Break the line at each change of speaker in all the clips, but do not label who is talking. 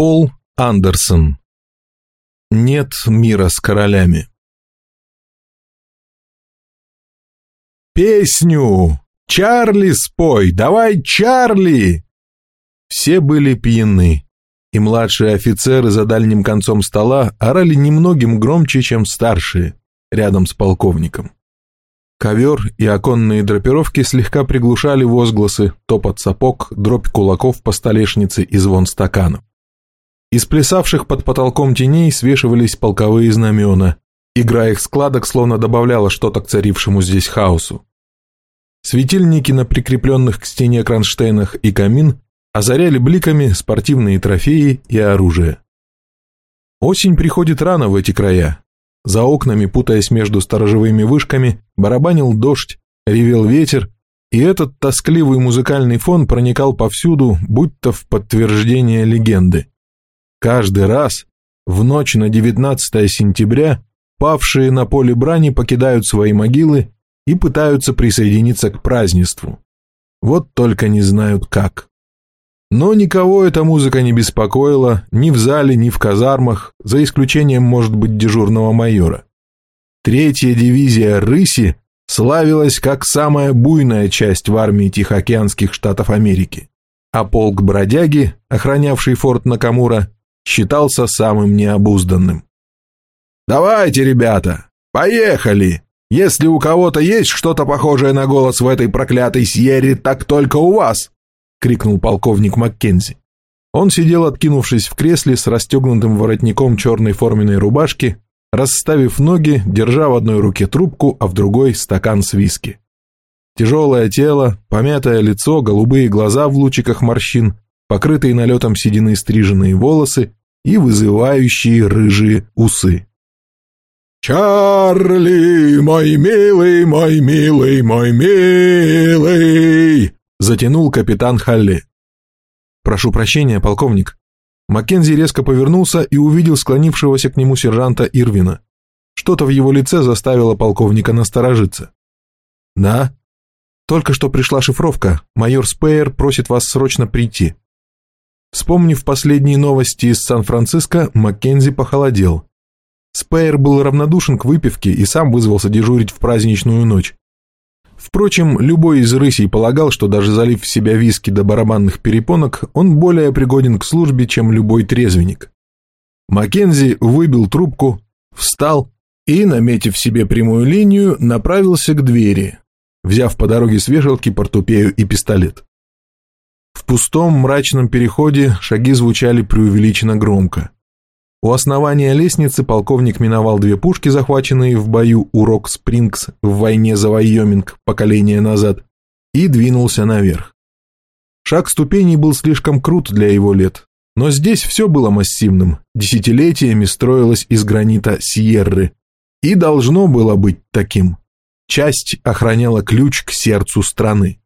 Пол Андерсон. Нет мира с королями. «Песню! Чарли спой! Давай, Чарли!» Все были пьяны, и младшие офицеры за дальним концом стола орали немногим громче, чем старшие, рядом с полковником. Ковер и оконные драпировки слегка приглушали возгласы, топот сапог, дробь кулаков по столешнице и звон стаканов. Из плясавших под потолком теней свешивались полковые знамена. Игра их складок словно добавляла что-то к царившему здесь хаосу. Светильники на прикрепленных к стене кронштейнах и камин озаряли бликами спортивные трофеи и оружие. Осень приходит рано в эти края, за окнами, путаясь между сторожевыми вышками, барабанил дождь, ревел ветер, и этот тоскливый музыкальный фон проникал повсюду, будто в подтверждение легенды. Каждый раз, в ночь на 19 сентября, павшие на поле брани покидают свои могилы и пытаются присоединиться к празднеству. Вот только не знают как. Но никого эта музыка не беспокоила, ни в зале, ни в казармах, за исключением, может быть, дежурного майора. Третья дивизия «Рыси» славилась как самая буйная часть в армии Тихоокеанских штатов Америки, а полк бродяги, охранявший форт Накамура, считался самым необузданным. «Давайте, ребята, поехали! Если у кого-то есть что-то похожее на голос в этой проклятой Сьерре, так только у вас!» — крикнул полковник Маккензи. Он сидел, откинувшись в кресле с расстегнутым воротником черной форменной рубашки, расставив ноги, держа в одной руке трубку, а в другой стакан с виски. Тяжелое тело, помятое лицо, голубые глаза в лучиках морщин, покрытые налетом седины стриженные волосы и вызывающие рыжие усы. «Чарли, мой милый, мой милый, мой милый!» затянул капитан Халли. «Прошу прощения, полковник». Маккензи резко повернулся и увидел склонившегося к нему сержанта Ирвина. Что-то в его лице заставило полковника насторожиться. «Да?» «Только что пришла шифровка. Майор Спейер просит вас срочно прийти». Вспомнив последние новости из Сан-Франциско, Маккензи похолодел. Спейер был равнодушен к выпивке и сам вызвался дежурить в праздничную ночь. Впрочем, любой из рысей полагал, что даже залив в себя виски до барабанных перепонок, он более пригоден к службе, чем любой трезвенник. Маккензи выбил трубку, встал и, наметив себе прямую линию, направился к двери, взяв по дороге с вешалки портупею и пистолет. В пустом мрачном переходе шаги звучали преувеличенно громко. У основания лестницы полковник миновал две пушки, захваченные в бою у Рок-Спрингс в войне за Вайоминг поколение назад, и двинулся наверх. Шаг ступеней был слишком крут для его лет, но здесь все было массивным, десятилетиями строилось из гранита Сьерры, и должно было быть таким. Часть охраняла ключ к сердцу страны.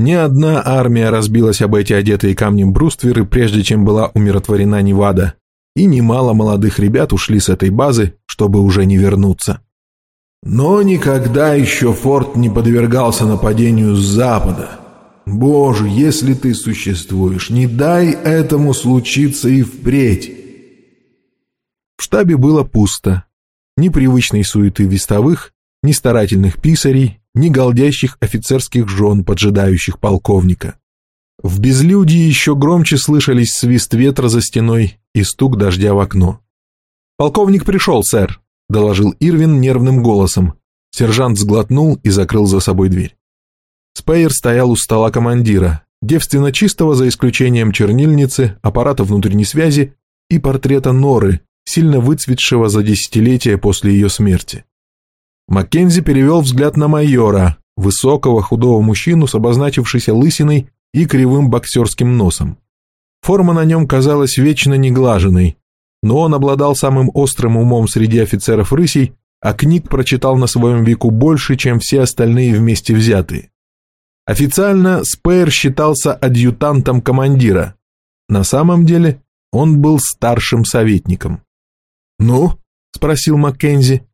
Ни одна армия разбилась об эти одетые камнем брустверы, прежде чем была умиротворена Невада, и немало молодых ребят ушли с этой базы, чтобы уже не вернуться. Но никогда еще форт не подвергался нападению с запада. Боже, если ты существуешь, не дай этому случиться и впредь. В штабе было пусто. Ни привычной суеты вестовых, ни старательных писарей, ни голдящих офицерских жен, поджидающих полковника. В безлюдии еще громче слышались свист ветра за стеной и стук дождя в окно. «Полковник пришел, сэр», — доложил Ирвин нервным голосом. Сержант сглотнул и закрыл за собой дверь. Спейер стоял у стола командира, девственно чистого за исключением чернильницы, аппарата внутренней связи и портрета Норы, сильно выцветшего за десятилетия после ее смерти. Маккензи перевел взгляд на майора, высокого худого мужчину с обозначившейся лысиной и кривым боксерским носом. Форма на нем казалась вечно неглаженной, но он обладал самым острым умом среди офицеров рысей, а книг прочитал на своем веку больше, чем все остальные вместе взятые. Официально Спейер считался адъютантом командира. На самом деле он был старшим советником. «Ну?» – спросил Маккензи.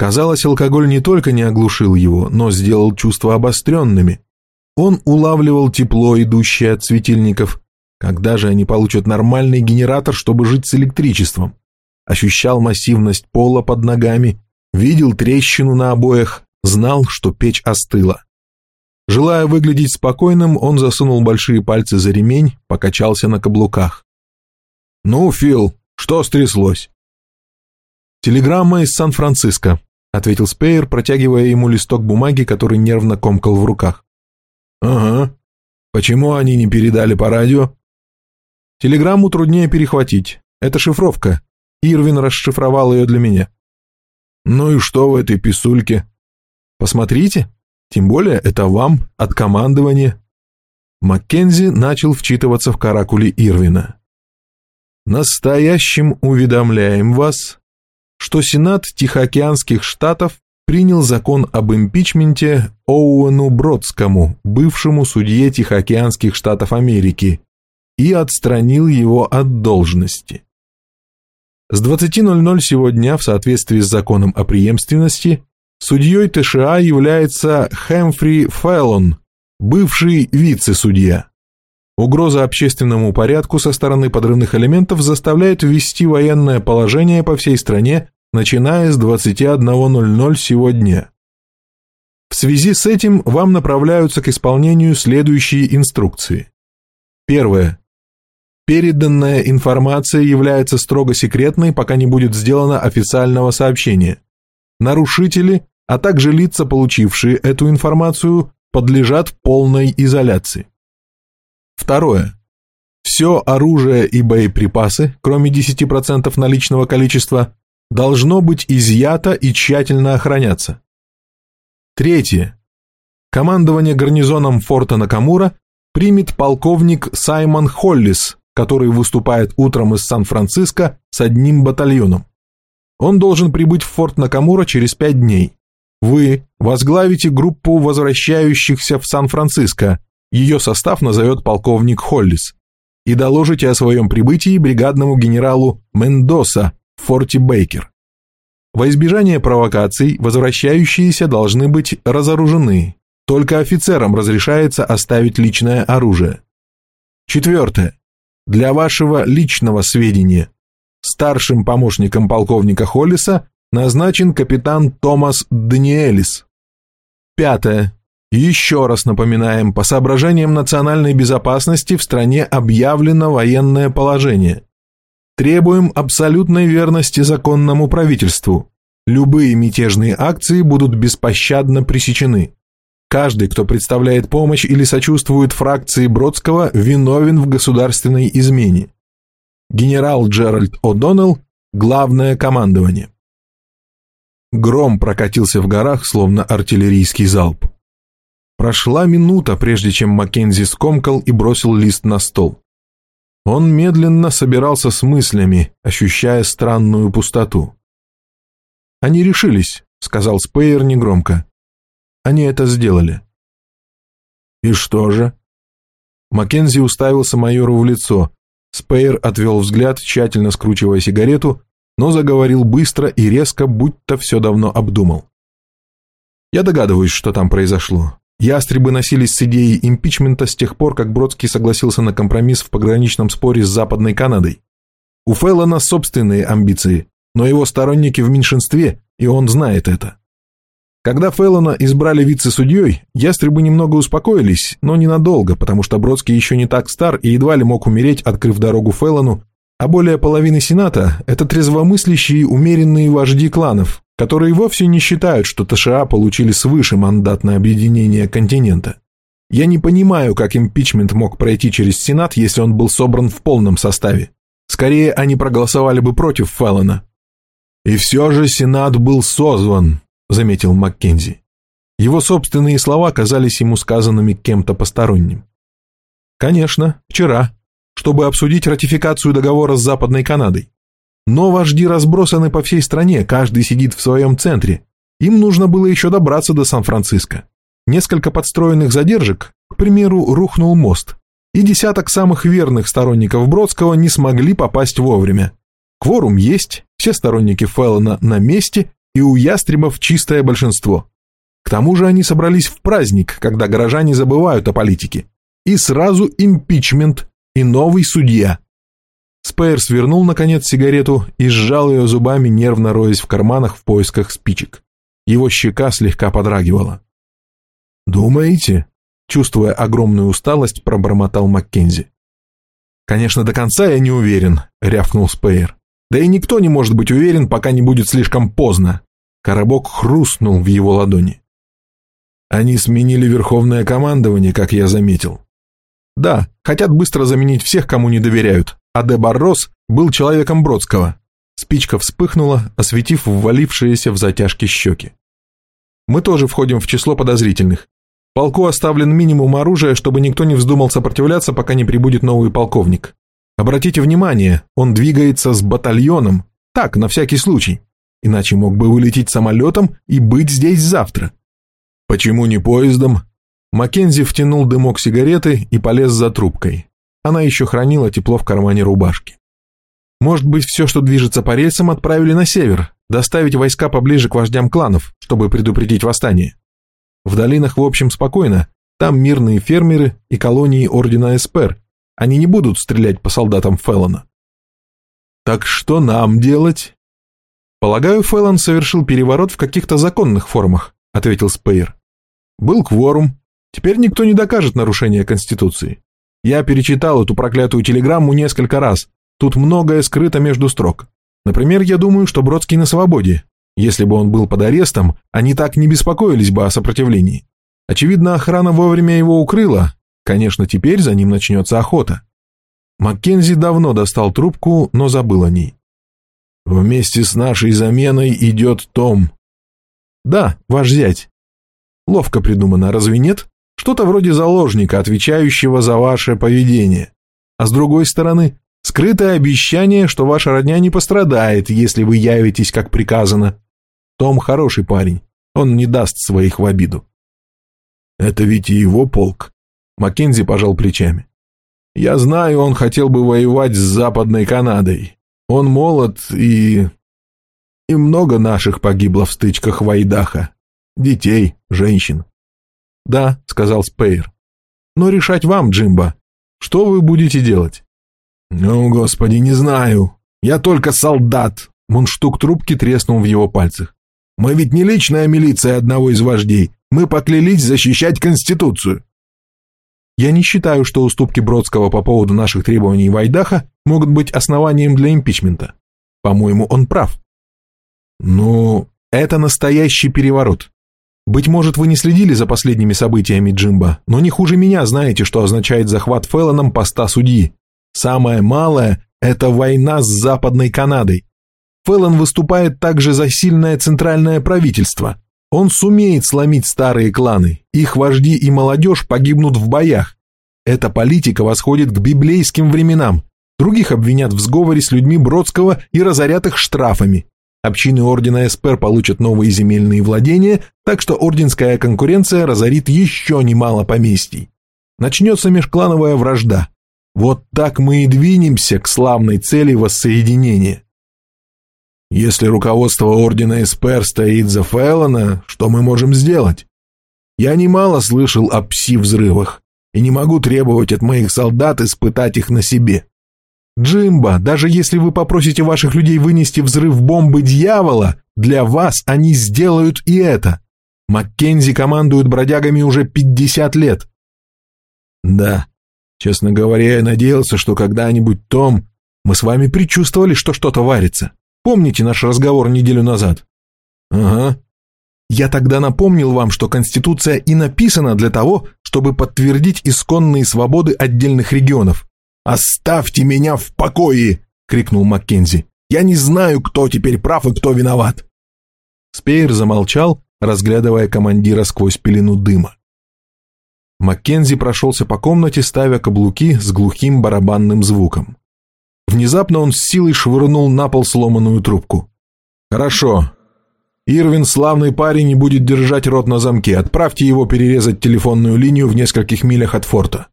Казалось, алкоголь не только не оглушил его, но сделал чувства обостренными. Он улавливал тепло, идущее от светильников, Когда же они получат нормальный генератор, чтобы жить с электричеством? Ощущал массивность пола под ногами, видел трещину на обоях, знал, что печь остыла. Желая выглядеть спокойным, он засунул большие пальцы за ремень, покачался на каблуках. «Ну, Фил, что стряслось?» «Телеграмма из Сан-Франциско», — ответил Спейер, протягивая ему листок бумаги, который нервно комкал в руках. «Ага. Почему они не передали по радио?» «Телеграмму труднее перехватить. Это шифровка. Ирвин расшифровал ее для меня». «Ну и что в этой писульке?» «Посмотрите», тем более это вам от командования. Маккензи начал вчитываться в каракули Ирвина. Настоящим уведомляем вас, что Сенат Тихоокеанских Штатов принял закон об импичменте Оуэну Бродскому, бывшему судье Тихоокеанских Штатов Америки, и отстранил его от должности. С 20.00 сегодня, в соответствии с законом о преемственности, Судьей ТША является Хэмфри Фэллон, бывший вице-судья. Угроза общественному порядку со стороны подрывных элементов заставляет ввести военное положение по всей стране, начиная с 21.00 сегодня. В связи с этим вам направляются к исполнению следующие инструкции. Первое. Переданная информация является строго секретной, пока не будет сделано официального сообщения. Нарушители а также лица, получившие эту информацию, подлежат полной изоляции. Второе. Все оружие и боеприпасы, кроме 10% наличного количества, должно быть изъято и тщательно охраняться. Третье. Командование гарнизоном форта Накамура примет полковник Саймон Холлис, который выступает утром из Сан-Франциско с одним батальоном. Он должен прибыть в форт Накамура через пять дней. Вы возглавите группу возвращающихся в Сан-Франциско, ее состав назовет полковник Холлис, и доложите о своем прибытии бригадному генералу Мендоса в Бейкер. Во избежание провокаций возвращающиеся должны быть разоружены, только офицерам разрешается оставить личное оружие. Четвертое. Для вашего личного сведения. Старшим помощником полковника Холлиса назначен капитан Томас Даниэлис. Пятое. Еще раз напоминаем, по соображениям национальной безопасности в стране объявлено военное положение. Требуем абсолютной верности законному правительству. Любые мятежные акции будут беспощадно пресечены. Каждый, кто представляет помощь или сочувствует фракции Бродского, виновен в государственной измене. Генерал Джеральд О'Доннелл, Главное командование. Гром прокатился в горах, словно артиллерийский залп. Прошла минута, прежде чем Маккензи скомкал и бросил лист на стол. Он медленно собирался с мыслями, ощущая странную пустоту. «Они решились», — сказал Спейер негромко. «Они это сделали». «И что же?» Маккензи уставился майору в лицо. Спейер отвел взгляд, тщательно скручивая сигарету, но заговорил быстро и резко, будто все давно обдумал. Я догадываюсь, что там произошло. Ястребы носились с идеей импичмента с тех пор, как Бродский согласился на компромисс в пограничном споре с Западной Канадой. У Феллона собственные амбиции, но его сторонники в меньшинстве, и он знает это. Когда Феллона избрали вице-судьей, ястребы немного успокоились, но ненадолго, потому что Бродский еще не так стар и едва ли мог умереть, открыв дорогу Феллону а более половины Сената – это трезвомыслящие умеренные вожди кланов, которые вовсе не считают, что ТША получили свыше мандат на объединение континента. Я не понимаю, как импичмент мог пройти через Сенат, если он был собран в полном составе. Скорее, они проголосовали бы против Феллона. «И все же Сенат был созван», – заметил Маккензи. Его собственные слова казались ему сказанными кем-то посторонним. «Конечно, вчера», чтобы обсудить ратификацию договора с Западной Канадой. Но вожди разбросаны по всей стране, каждый сидит в своем центре. Им нужно было еще добраться до Сан-Франциско. Несколько подстроенных задержек, к примеру, рухнул мост, и десяток самых верных сторонников Бродского не смогли попасть вовремя. Кворум есть, все сторонники Феллона на месте, и у ястребов чистое большинство. К тому же они собрались в праздник, когда горожане забывают о политике. И сразу импичмент и новый судья. Спейр свернул, наконец, сигарету и сжал ее зубами, нервно роясь в карманах в поисках спичек. Его щека слегка подрагивала. «Думаете?» Чувствуя огромную усталость, пробормотал Маккензи. «Конечно, до конца я не уверен», — рявкнул Спейер. «Да и никто не может быть уверен, пока не будет слишком поздно». Коробок хрустнул в его ладони. «Они сменили верховное командование, как я заметил». «Да, хотят быстро заменить всех, кому не доверяют, а Де Баррос был человеком Бродского». Спичка вспыхнула, осветив ввалившиеся в затяжки щеки. «Мы тоже входим в число подозрительных. Полку оставлен минимум оружия, чтобы никто не вздумал сопротивляться, пока не прибудет новый полковник. Обратите внимание, он двигается с батальоном. Так, на всякий случай. Иначе мог бы вылететь самолетом и быть здесь завтра. Почему не поездом? Маккензи втянул дымок сигареты и полез за трубкой. Она еще хранила тепло в кармане рубашки. Может быть, все, что движется по рельсам, отправили на север, доставить войска поближе к вождям кланов, чтобы предупредить восстание. В долинах, в общем, спокойно. Там мирные фермеры и колонии Ордена Эспер. Они не будут стрелять по солдатам Феллона. Так что нам делать? Полагаю, Феллон совершил переворот в каких-то законных формах, ответил Спейер. Был кворум. Теперь никто не докажет нарушение Конституции. Я перечитал эту проклятую телеграмму несколько раз. Тут многое скрыто между строк. Например, я думаю, что Бродский на свободе, если бы он был под арестом, они так не беспокоились бы о сопротивлении. Очевидно, охрана вовремя его укрыла. Конечно, теперь за ним начнется охота. Маккензи давно достал трубку, но забыл о ней. «Вместе с нашей заменой идет Том». «Да, ваш зять». «Ловко придумано, разве нет? Что-то вроде заложника, отвечающего за ваше поведение. А с другой стороны, скрытое обещание, что ваша родня не пострадает, если вы явитесь как приказано. Том хороший парень, он не даст своих в обиду. Это ведь и его полк. Маккензи пожал плечами. Я знаю, он хотел бы воевать с Западной Канадой. Он молод и... И много наших погибло в стычках в Айдаха. Детей, женщин. Да, сказал Спейр. Но решать вам, Джимба. Что вы будете делать? Ну, господи, не знаю. Я только солдат. Мундштук трубки треснул в его пальцах. Мы ведь не личная милиция одного из вождей. Мы поклялись защищать Конституцию. Я не считаю, что уступки Бродского по поводу наших требований Вайдаха могут быть основанием для импичмента. По-моему, он прав. Ну, это настоящий переворот. Быть может, вы не следили за последними событиями Джимба, но не хуже меня знаете, что означает захват Феллоном поста судьи. Самое малое – это война с Западной Канадой. Феллон выступает также за сильное центральное правительство. Он сумеет сломить старые кланы, их вожди и молодежь погибнут в боях. Эта политика восходит к библейским временам. Других обвинят в сговоре с людьми Бродского и разорят их штрафами. Общины Ордена Эспер получат новые земельные владения, так что орденская конкуренция разорит еще немало поместий. Начнется межклановая вражда. Вот так мы и двинемся к славной цели воссоединения. Если руководство Ордена Эспер стоит за Фэллона, что мы можем сделать? Я немало слышал о пси-взрывах и не могу требовать от моих солдат испытать их на себе. Джимба, даже если вы попросите ваших людей вынести взрыв бомбы дьявола, для вас они сделают и это. Маккензи командует бродягами уже 50 лет. Да, честно говоря, я надеялся, что когда-нибудь Том, мы с вами предчувствовали, что что-то варится. Помните наш разговор неделю назад? Ага. Я тогда напомнил вам, что Конституция и написана для того, чтобы подтвердить исконные свободы отдельных регионов. «Оставьте меня в покое!» — крикнул Маккензи. «Я не знаю, кто теперь прав и кто виноват!» Спейер замолчал, разглядывая командира сквозь пелену дыма. Маккензи прошелся по комнате, ставя каблуки с глухим барабанным звуком. Внезапно он с силой швырнул на пол сломанную трубку. «Хорошо. Ирвин славный парень и будет держать рот на замке. Отправьте его перерезать телефонную линию в нескольких милях от форта.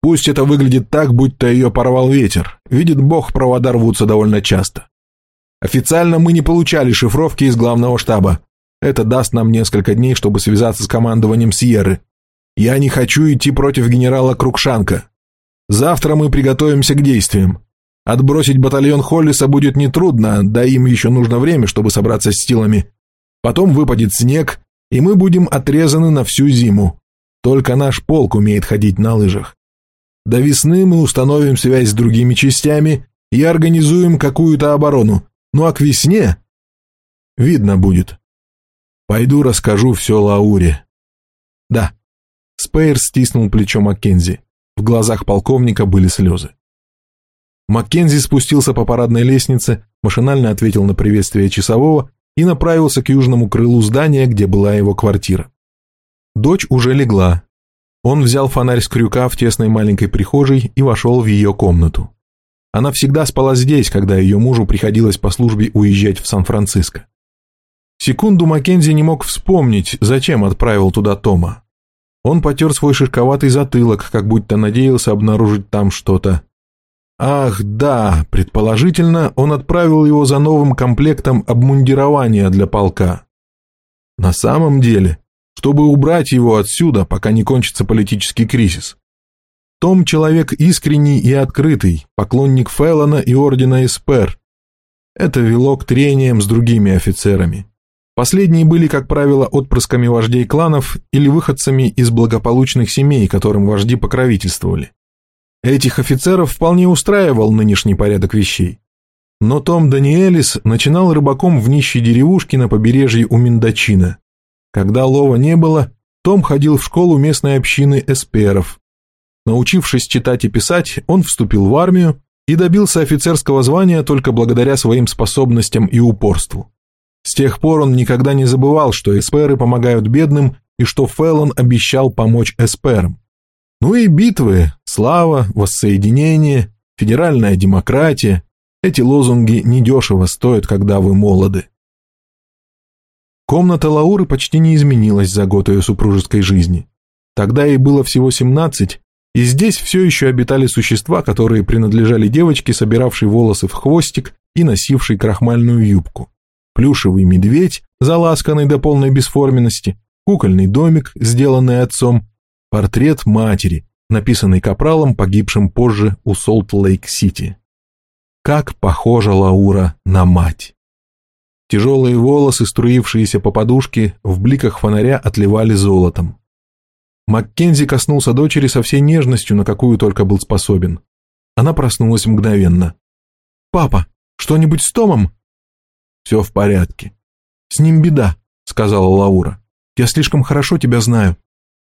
Пусть это выглядит так, будто ее порвал ветер. Видит бог, провода рвутся довольно часто. Официально мы не получали шифровки из главного штаба. Это даст нам несколько дней, чтобы связаться с командованием Сьерры. Я не хочу идти против генерала Крукшанка. Завтра мы приготовимся к действиям. Отбросить батальон Холлиса будет нетрудно, да им еще нужно время, чтобы собраться с силами. Потом выпадет снег, и мы будем отрезаны на всю зиму. Только наш полк умеет ходить на лыжах. До весны мы установим связь с другими частями и организуем какую-то оборону. Ну а к весне... Видно будет. Пойду расскажу все Лауре. Да. Спейер стиснул плечо Маккензи. В глазах полковника были слезы. Маккензи спустился по парадной лестнице, машинально ответил на приветствие часового и направился к южному крылу здания, где была его квартира. Дочь уже легла. Он взял фонарь с крюка в тесной маленькой прихожей и вошел в ее комнату. Она всегда спала здесь, когда ее мужу приходилось по службе уезжать в Сан-Франциско. Секунду Маккензи не мог вспомнить, зачем отправил туда Тома. Он потер свой шишковатый затылок, как будто надеялся обнаружить там что-то. Ах, да, предположительно, он отправил его за новым комплектом обмундирования для полка. На самом деле, чтобы убрать его отсюда, пока не кончится политический кризис. Том человек искренний и открытый, поклонник Феллона и ордена Эспер. Это вело к трениям с другими офицерами. Последние были, как правило, отпрысками вождей кланов или выходцами из благополучных семей, которым вожди покровительствовали. Этих офицеров вполне устраивал нынешний порядок вещей. Но Том Даниэлис начинал рыбаком в нищей деревушке на побережье у Миндачина. Когда лова не было, Том ходил в школу местной общины эсперов. Научившись читать и писать, он вступил в армию и добился офицерского звания только благодаря своим способностям и упорству. С тех пор он никогда не забывал, что эсперы помогают бедным и что Феллон обещал помочь эсперам. Ну и битвы, слава, воссоединение, федеральная демократия – эти лозунги недешево стоят, когда вы молоды. Комната Лауры почти не изменилась за год ее супружеской жизни. Тогда ей было всего 17, и здесь все еще обитали существа, которые принадлежали девочке, собиравшей волосы в хвостик и носившей крахмальную юбку. Плюшевый медведь, заласканный до полной бесформенности, кукольный домик, сделанный отцом, портрет матери, написанный капралом, погибшим позже у Солт-Лейк-Сити. Как похожа Лаура на мать! Тяжелые волосы, струившиеся по подушке, в бликах фонаря отливали золотом. Маккензи коснулся дочери со всей нежностью, на какую только был способен. Она проснулась мгновенно. «Папа, что-нибудь с Томом?» «Все в порядке». «С ним беда», — сказала Лаура. «Я слишком хорошо тебя знаю».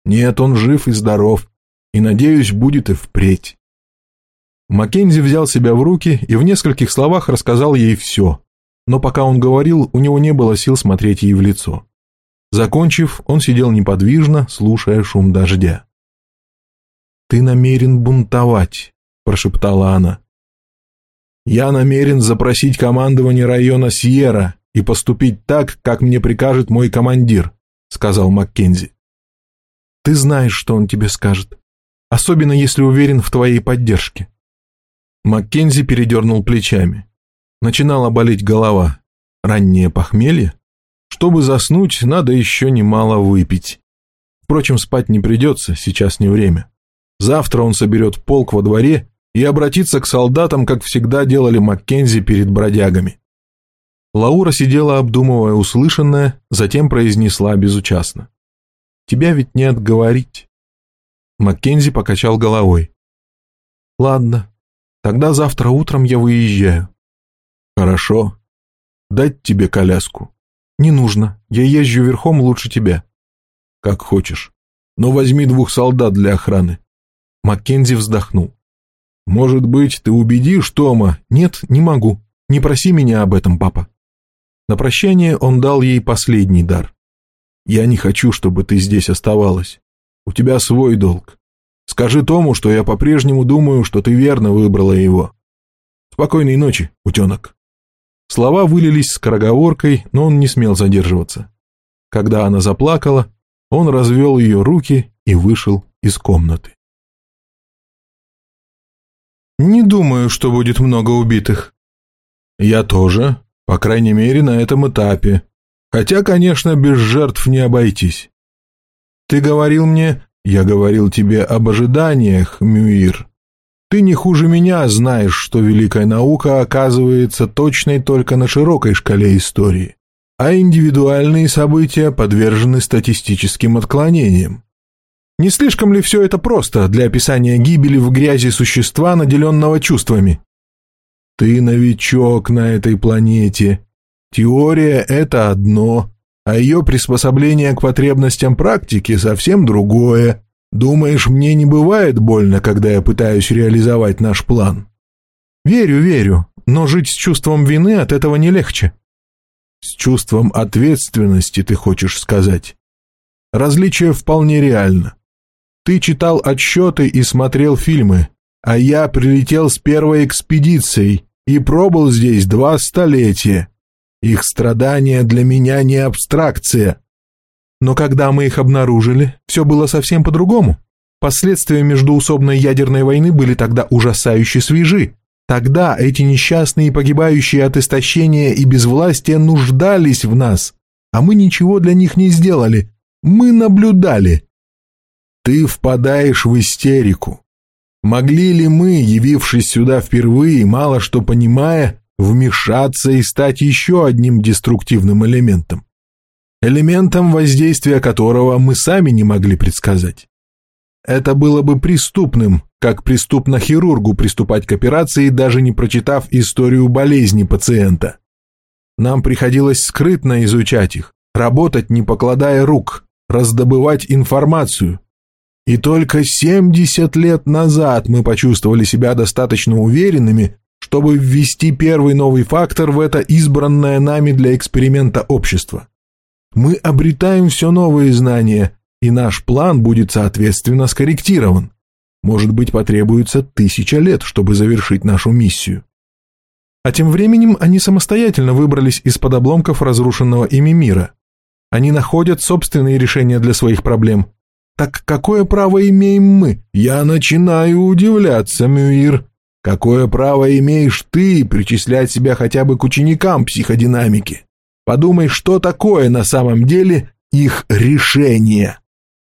«Нет, он жив и здоров, и, надеюсь, будет и впредь». Маккензи взял себя в руки и в нескольких словах рассказал ей все, но пока он говорил, у него не было сил смотреть ей в лицо. Закончив, он сидел неподвижно, слушая шум дождя. «Ты намерен бунтовать», – прошептала она. «Я намерен запросить командование района Сьерра и поступить так, как мне прикажет мой командир», – сказал Маккензи. «Ты знаешь, что он тебе скажет, особенно если уверен в твоей поддержке». Маккензи передернул плечами. Начинала болеть голова. Раннее похмелье? Чтобы заснуть, надо еще немало выпить. Впрочем, спать не придется, сейчас не время. Завтра он соберет полк во дворе и обратится к солдатам, как всегда делали Маккензи перед бродягами. Лаура сидела, обдумывая услышанное, затем произнесла безучастно. «Тебя ведь не отговорить». Маккензи покачал головой. «Ладно, тогда завтра утром я выезжаю. «Хорошо. Дать тебе коляску?» «Не нужно. Я езжу верхом лучше тебя». «Как хочешь. Но возьми двух солдат для охраны». Маккензи вздохнул. «Может быть, ты убедишь Тома?» «Нет, не могу. Не проси меня об этом, папа». На прощание он дал ей последний дар. «Я не хочу, чтобы ты здесь оставалась. У тебя свой долг. Скажи Тому, что я по-прежнему думаю, что ты верно выбрала его. Спокойной ночи, утенок». Слова вылились скороговоркой, но он не смел задерживаться. Когда она заплакала, он развел ее руки и вышел из комнаты. «Не думаю, что будет много убитых». «Я тоже, по крайней мере, на этом этапе. Хотя, конечно, без жертв не обойтись. Ты говорил мне, я говорил тебе об ожиданиях, Мюир. Ты не хуже меня знаешь, что великая наука оказывается точной только на широкой шкале истории, а индивидуальные события подвержены статистическим отклонениям. Не слишком ли все это просто для описания гибели в грязи существа, наделенного чувствами? Ты новичок на этой планете. Теория – это одно, а ее приспособление к потребностям практики совсем другое. Думаешь, мне не бывает больно, когда я пытаюсь реализовать наш план? Верю, верю, но жить с чувством вины от этого не легче. С чувством ответственности, ты хочешь сказать. Различие вполне реально. Ты читал отчеты и смотрел фильмы, а я прилетел с первой экспедицией и пробыл здесь два столетия. Их страдания для меня не абстракция. Но когда мы их обнаружили, все было совсем по-другому. Последствия междуусобной ядерной войны были тогда ужасающе свежи. Тогда эти несчастные, погибающие от истощения и безвластия, нуждались в нас, а мы ничего для них не сделали. Мы наблюдали. Ты впадаешь в истерику. Могли ли мы, явившись сюда впервые, мало что понимая, вмешаться и стать еще одним деструктивным элементом? Элементом воздействия которого мы сами не могли предсказать. Это было бы преступным, как преступно хирургу приступать к операции, даже не прочитав историю болезни пациента. Нам приходилось скрытно изучать их, работать не покладая рук, раздобывать информацию. И только 70 лет назад мы почувствовали себя достаточно уверенными, чтобы ввести первый новый фактор в это избранное нами для эксперимента общество. Мы обретаем все новые знания, и наш план будет соответственно скорректирован. Может быть, потребуется тысяча лет, чтобы завершить нашу миссию. А тем временем они самостоятельно выбрались из-под обломков разрушенного ими мира. Они находят собственные решения для своих проблем. Так какое право имеем мы? Я начинаю удивляться, Мюир. Какое право имеешь ты причислять себя хотя бы к ученикам психодинамики? Подумай, что такое на самом деле их решение.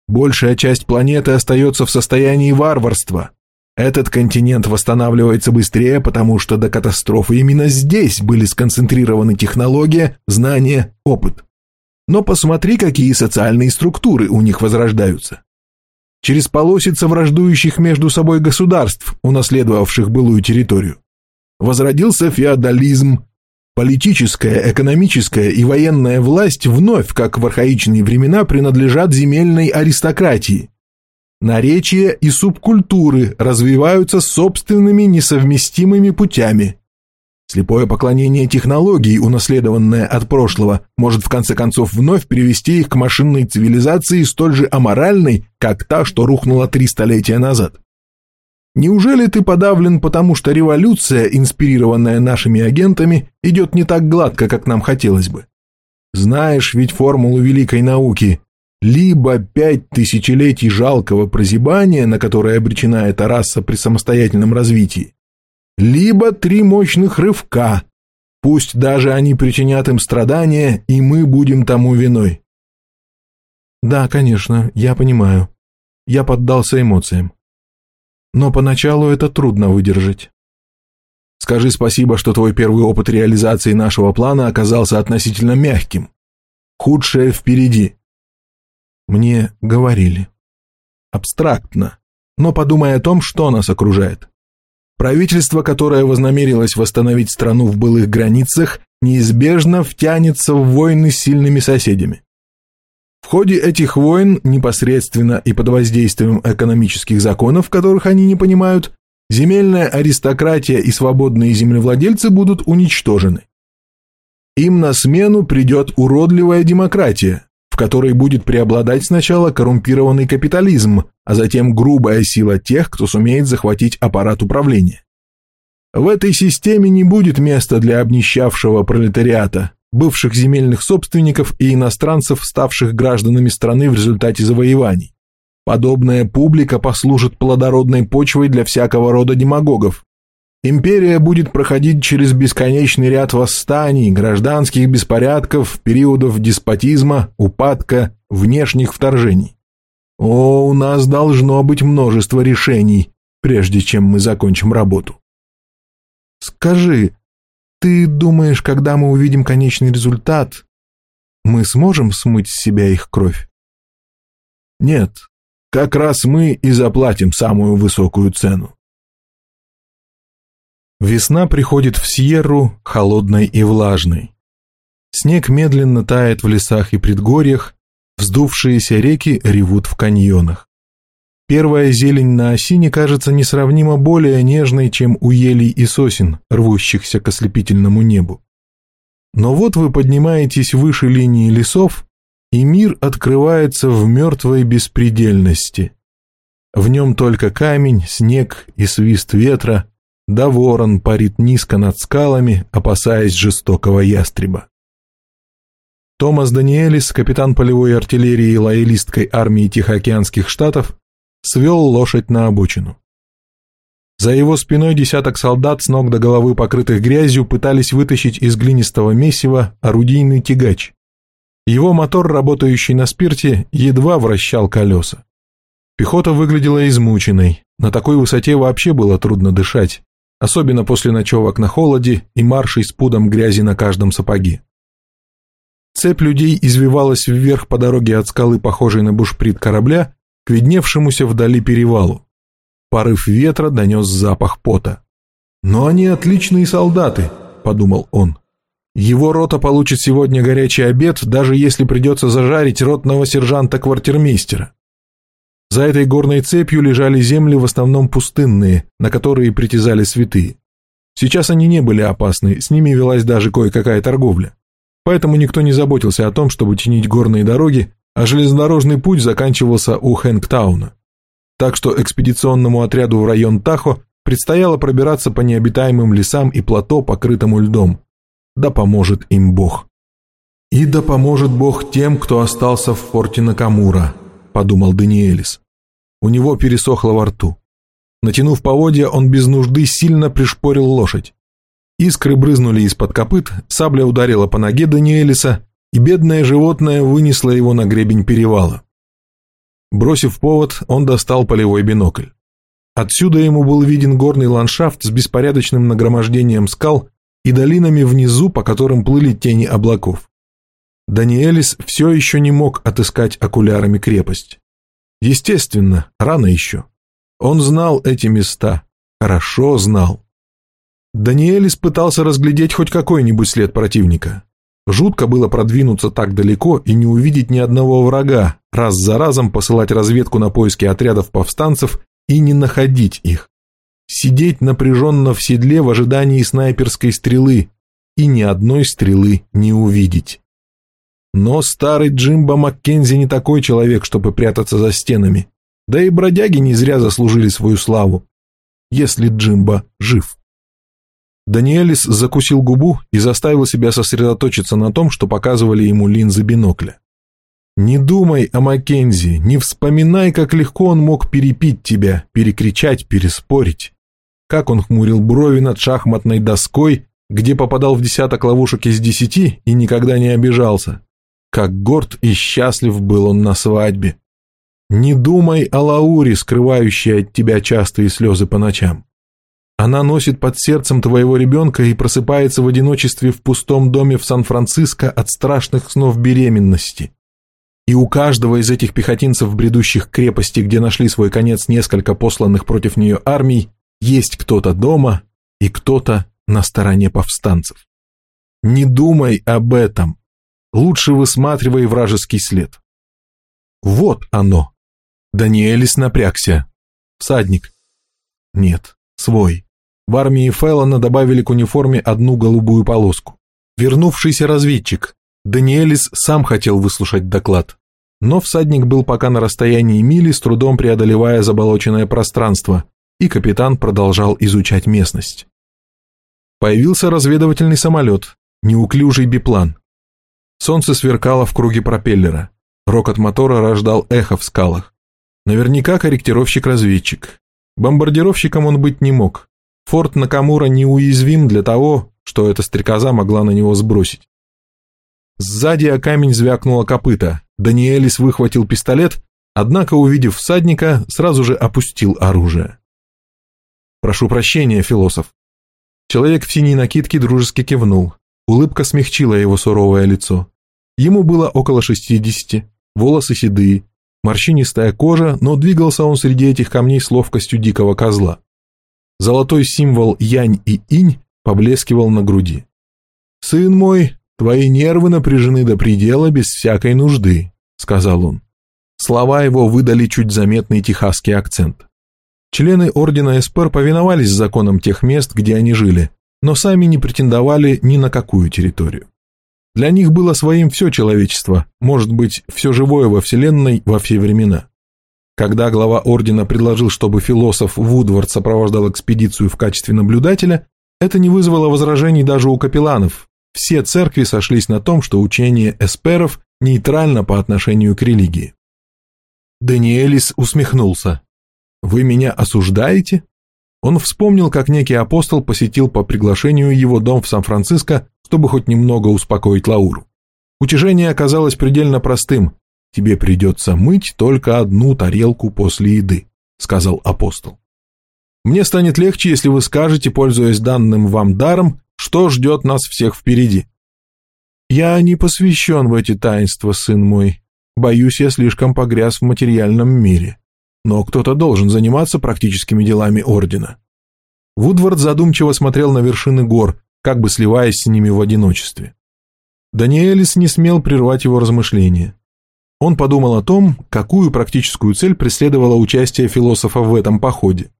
Большая часть планеты остается в состоянии варварства. Этот континент восстанавливается быстрее, потому что до катастрофы именно здесь были сконцентрированы технология, знания, опыт. Но посмотри, какие социальные структуры у них возрождаются. Через полосица враждующих между собой государств, унаследовавших былую территорию. Возродился феодализм, Политическая, экономическая и военная власть вновь, как в архаичные времена, принадлежат земельной аристократии. Наречия и субкультуры развиваются собственными несовместимыми путями. Слепое поклонение технологий, унаследованное от прошлого, может в конце концов вновь привести их к машинной цивилизации столь же аморальной, как та, что рухнула три столетия назад. Неужели ты подавлен, потому что революция, инспирированная нашими агентами, идет не так гладко, как нам хотелось бы? Знаешь ведь формулу великой науки. Либо пять тысячелетий жалкого прозябания, на которое обречена эта раса при самостоятельном развитии, либо три мощных рывка. Пусть даже они причинят им страдания, и мы будем тому виной. Да, конечно, я понимаю. Я поддался эмоциям но поначалу это трудно выдержать. Скажи спасибо, что твой первый опыт реализации нашего плана оказался относительно мягким. Худшее впереди. Мне говорили. Абстрактно, но подумай о том, что нас окружает. Правительство, которое вознамерилось восстановить страну в былых границах, неизбежно втянется в войны с сильными соседями. В ходе этих войн, непосредственно и под воздействием экономических законов, которых они не понимают, земельная аристократия и свободные землевладельцы будут уничтожены. Им на смену придет уродливая демократия, в которой будет преобладать сначала коррумпированный капитализм, а затем грубая сила тех, кто сумеет захватить аппарат управления. В этой системе не будет места для обнищавшего пролетариата, бывших земельных собственников и иностранцев, ставших гражданами страны в результате завоеваний. Подобная публика послужит плодородной почвой для всякого рода демагогов. Империя будет проходить через бесконечный ряд восстаний, гражданских беспорядков, периодов деспотизма, упадка, внешних вторжений. О, у нас должно быть множество решений, прежде чем мы закончим работу. Скажи, ты думаешь, когда мы увидим конечный результат, мы сможем смыть с себя их кровь? Нет, как раз мы и заплатим самую высокую цену. Весна приходит в Сьерру холодной и влажной. Снег медленно тает в лесах и предгорьях, вздувшиеся реки ревут в каньонах. Первая зелень на осине кажется несравнимо более нежной, чем у елей и сосен, рвущихся к ослепительному небу. Но вот вы поднимаетесь выше линии лесов, и мир открывается в мертвой беспредельности. В нем только камень, снег и свист ветра, да ворон парит низко над скалами, опасаясь жестокого ястреба. Томас Даниэлис, капитан полевой артиллерии лоялистской армии Тихоокеанских штатов, свел лошадь на обочину. За его спиной десяток солдат с ног до головы покрытых грязью пытались вытащить из глинистого месива орудийный тягач. Его мотор, работающий на спирте, едва вращал колеса. Пехота выглядела измученной, на такой высоте вообще было трудно дышать, особенно после ночевок на холоде и маршей с пудом грязи на каждом сапоге. Цепь людей извивалась вверх по дороге от скалы, похожей на бушприт корабля, к видневшемуся вдали перевалу. Порыв ветра донес запах пота. «Но они отличные солдаты», — подумал он. «Его рота получит сегодня горячий обед, даже если придется зажарить ротного сержанта-квартирмейстера». За этой горной цепью лежали земли в основном пустынные, на которые притязали святые. Сейчас они не были опасны, с ними велась даже кое-какая торговля. Поэтому никто не заботился о том, чтобы чинить горные дороги, а железнодорожный путь заканчивался у Хэнгтауна так что экспедиционному отряду в район Тахо предстояло пробираться по необитаемым лесам и плато, покрытому льдом. Да поможет им Бог. «И да поможет Бог тем, кто остался в форте Накамура», – подумал Даниэлис. У него пересохло во рту. Натянув поводья, он без нужды сильно пришпорил лошадь. Искры брызнули из-под копыт, сабля ударила по ноге Даниэлиса, и бедное животное вынесло его на гребень перевала. Бросив повод, он достал полевой бинокль. Отсюда ему был виден горный ландшафт с беспорядочным нагромождением скал и долинами внизу, по которым плыли тени облаков. Даниэлис все еще не мог отыскать окулярами крепость. Естественно, рано еще. Он знал эти места, хорошо знал. Даниэлис пытался разглядеть хоть какой-нибудь след противника. Жутко было продвинуться так далеко и не увидеть ни одного врага, раз за разом посылать разведку на поиски отрядов повстанцев и не находить их. Сидеть напряженно в седле в ожидании снайперской стрелы и ни одной стрелы не увидеть. Но старый Джимбо Маккензи не такой человек, чтобы прятаться за стенами. Да и бродяги не зря заслужили свою славу. Если Джимбо жив. Даниэлис закусил губу и заставил себя сосредоточиться на том, что показывали ему линзы бинокля. «Не думай о Маккензи, не вспоминай, как легко он мог перепить тебя, перекричать, переспорить. Как он хмурил брови над шахматной доской, где попадал в десяток ловушек из десяти и никогда не обижался. Как горд и счастлив был он на свадьбе. Не думай о Лауре, скрывающей от тебя частые слезы по ночам. Она носит под сердцем твоего ребенка и просыпается в одиночестве в пустом доме в Сан-Франциско от страшных снов беременности. И у каждого из этих пехотинцев, бредущих к крепости, где нашли свой конец несколько посланных против нее армий, есть кто-то дома и кто-то на стороне повстанцев. Не думай об этом. Лучше высматривай вражеский след. Вот оно. Даниэлис напрягся. Всадник. Нет, свой. В армии Феллона добавили к униформе одну голубую полоску. Вернувшийся разведчик. Даниэлис сам хотел выслушать доклад. Но всадник был пока на расстоянии мили, с трудом преодолевая заболоченное пространство, и капитан продолжал изучать местность. Появился разведывательный самолет, неуклюжий биплан. Солнце сверкало в круге пропеллера. Рокот мотора рождал эхо в скалах. Наверняка корректировщик-разведчик. Бомбардировщиком он быть не мог. Форт Накамура неуязвим для того, что эта стрекоза могла на него сбросить. Сзади о камень звякнуло копыта. Даниэлис выхватил пистолет, однако, увидев всадника, сразу же опустил оружие. Прошу прощения, философ. Человек в синей накидке дружески кивнул. Улыбка смягчила его суровое лицо. Ему было около шестидесяти, волосы седые, морщинистая кожа, но двигался он среди этих камней с ловкостью дикого козла. Золотой символ янь и инь поблескивал на груди. «Сын мой, твои нервы напряжены до предела без всякой нужды», — сказал он. Слова его выдали чуть заметный техасский акцент. Члены ордена Эспер повиновались законам тех мест, где они жили, но сами не претендовали ни на какую территорию. Для них было своим все человечество, может быть, все живое во Вселенной во все времена. Когда глава ордена предложил, чтобы философ Вудвард сопровождал экспедицию в качестве наблюдателя, это не вызвало возражений даже у капелланов. Все церкви сошлись на том, что учение эсперов нейтрально по отношению к религии. Даниэлис усмехнулся. «Вы меня осуждаете?» Он вспомнил, как некий апостол посетил по приглашению его дом в Сан-Франциско, чтобы хоть немного успокоить Лауру. Утешение оказалось предельно простым. «Тебе придется мыть только одну тарелку после еды», — сказал апостол. «Мне станет легче, если вы скажете, пользуясь данным вам даром, что ждет нас всех впереди». «Я не посвящен в эти таинства, сын мой. Боюсь, я слишком погряз в материальном мире но кто-то должен заниматься практическими делами Ордена. Вудвард задумчиво смотрел на вершины гор, как бы сливаясь с ними в одиночестве. Даниэлис не смел прервать его размышления. Он подумал о том, какую практическую цель преследовало участие философа в этом походе.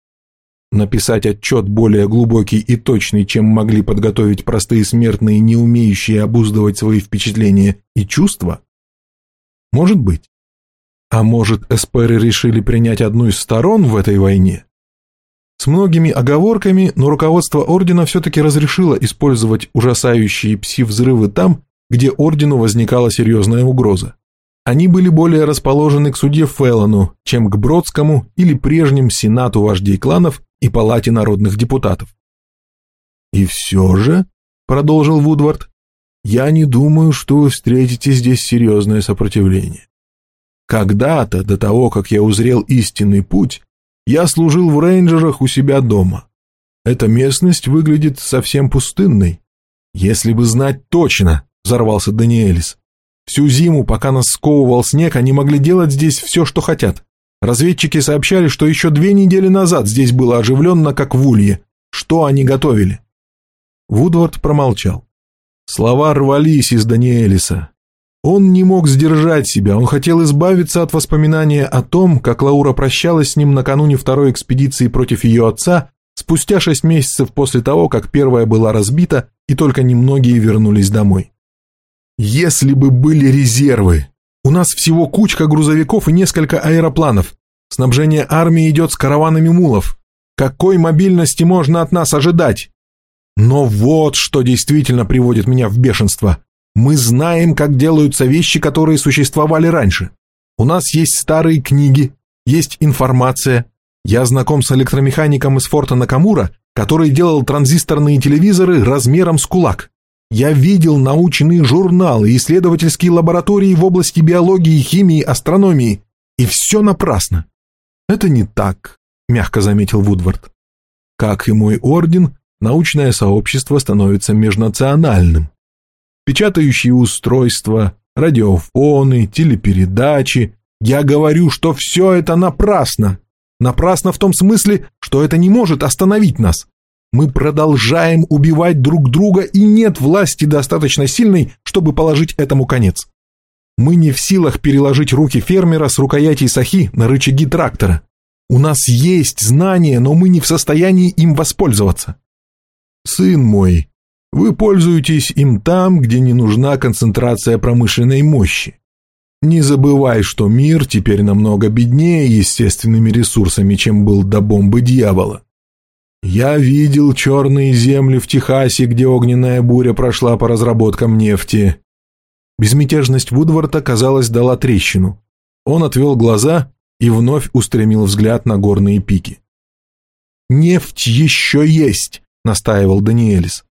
Написать отчет более глубокий и точный, чем могли подготовить простые смертные, не умеющие обуздывать свои впечатления и чувства? Может быть. А может, эсперы решили принять одну из сторон в этой войне? С многими оговорками, но руководство Ордена все-таки разрешило использовать ужасающие пси-взрывы там, где Ордену возникала серьезная угроза. Они были более расположены к судье Феллону, чем к Бродскому или прежним Сенату вождей кланов и Палате народных депутатов. «И все же», — продолжил Вудвард, — «я не думаю, что вы встретите здесь серьезное сопротивление. Когда-то, до того, как я узрел истинный путь, я служил в рейнджерах у себя дома. Эта местность выглядит совсем пустынной. Если бы знать точно, взорвался Даниэлис. Всю зиму, пока нас сковывал снег, они могли делать здесь все, что хотят. Разведчики сообщали, что еще две недели назад здесь было оживленно, как в улье. Что они готовили? Вудвард промолчал. Слова рвались из Даниэлиса. Он не мог сдержать себя, он хотел избавиться от воспоминания о том, как Лаура прощалась с ним накануне второй экспедиции против ее отца, спустя шесть месяцев после того, как первая была разбита, и только немногие вернулись домой. Если бы были резервы! У нас всего кучка грузовиков и несколько аэропланов. Снабжение армии идет с караванами мулов. Какой мобильности можно от нас ожидать? Но вот что действительно приводит меня в бешенство. Мы знаем, как делаются вещи, которые существовали раньше. У нас есть старые книги, есть информация. Я знаком с электромехаником из форта Накамура, который делал транзисторные телевизоры размером с кулак. Я видел научные журналы, исследовательские лаборатории в области биологии, химии, астрономии. И все напрасно. Это не так, мягко заметил Вудвард. Как и мой орден, научное сообщество становится межнациональным печатающие устройства, радиофоны, телепередачи. Я говорю, что все это напрасно. Напрасно в том смысле, что это не может остановить нас. Мы продолжаем убивать друг друга, и нет власти достаточно сильной, чтобы положить этому конец. Мы не в силах переложить руки фермера с рукоятей сахи на рычаги трактора. У нас есть знания, но мы не в состоянии им воспользоваться. Сын мой, вы пользуетесь им там, где не нужна концентрация промышленной мощи. Не забывай, что мир теперь намного беднее естественными ресурсами, чем был до бомбы дьявола. Я видел черные земли в Техасе, где огненная буря прошла по разработкам нефти. Безмятежность Вудварда, казалось, дала трещину. Он отвел глаза и вновь устремил взгляд на горные пики. «Нефть еще есть», — настаивал Даниэлис.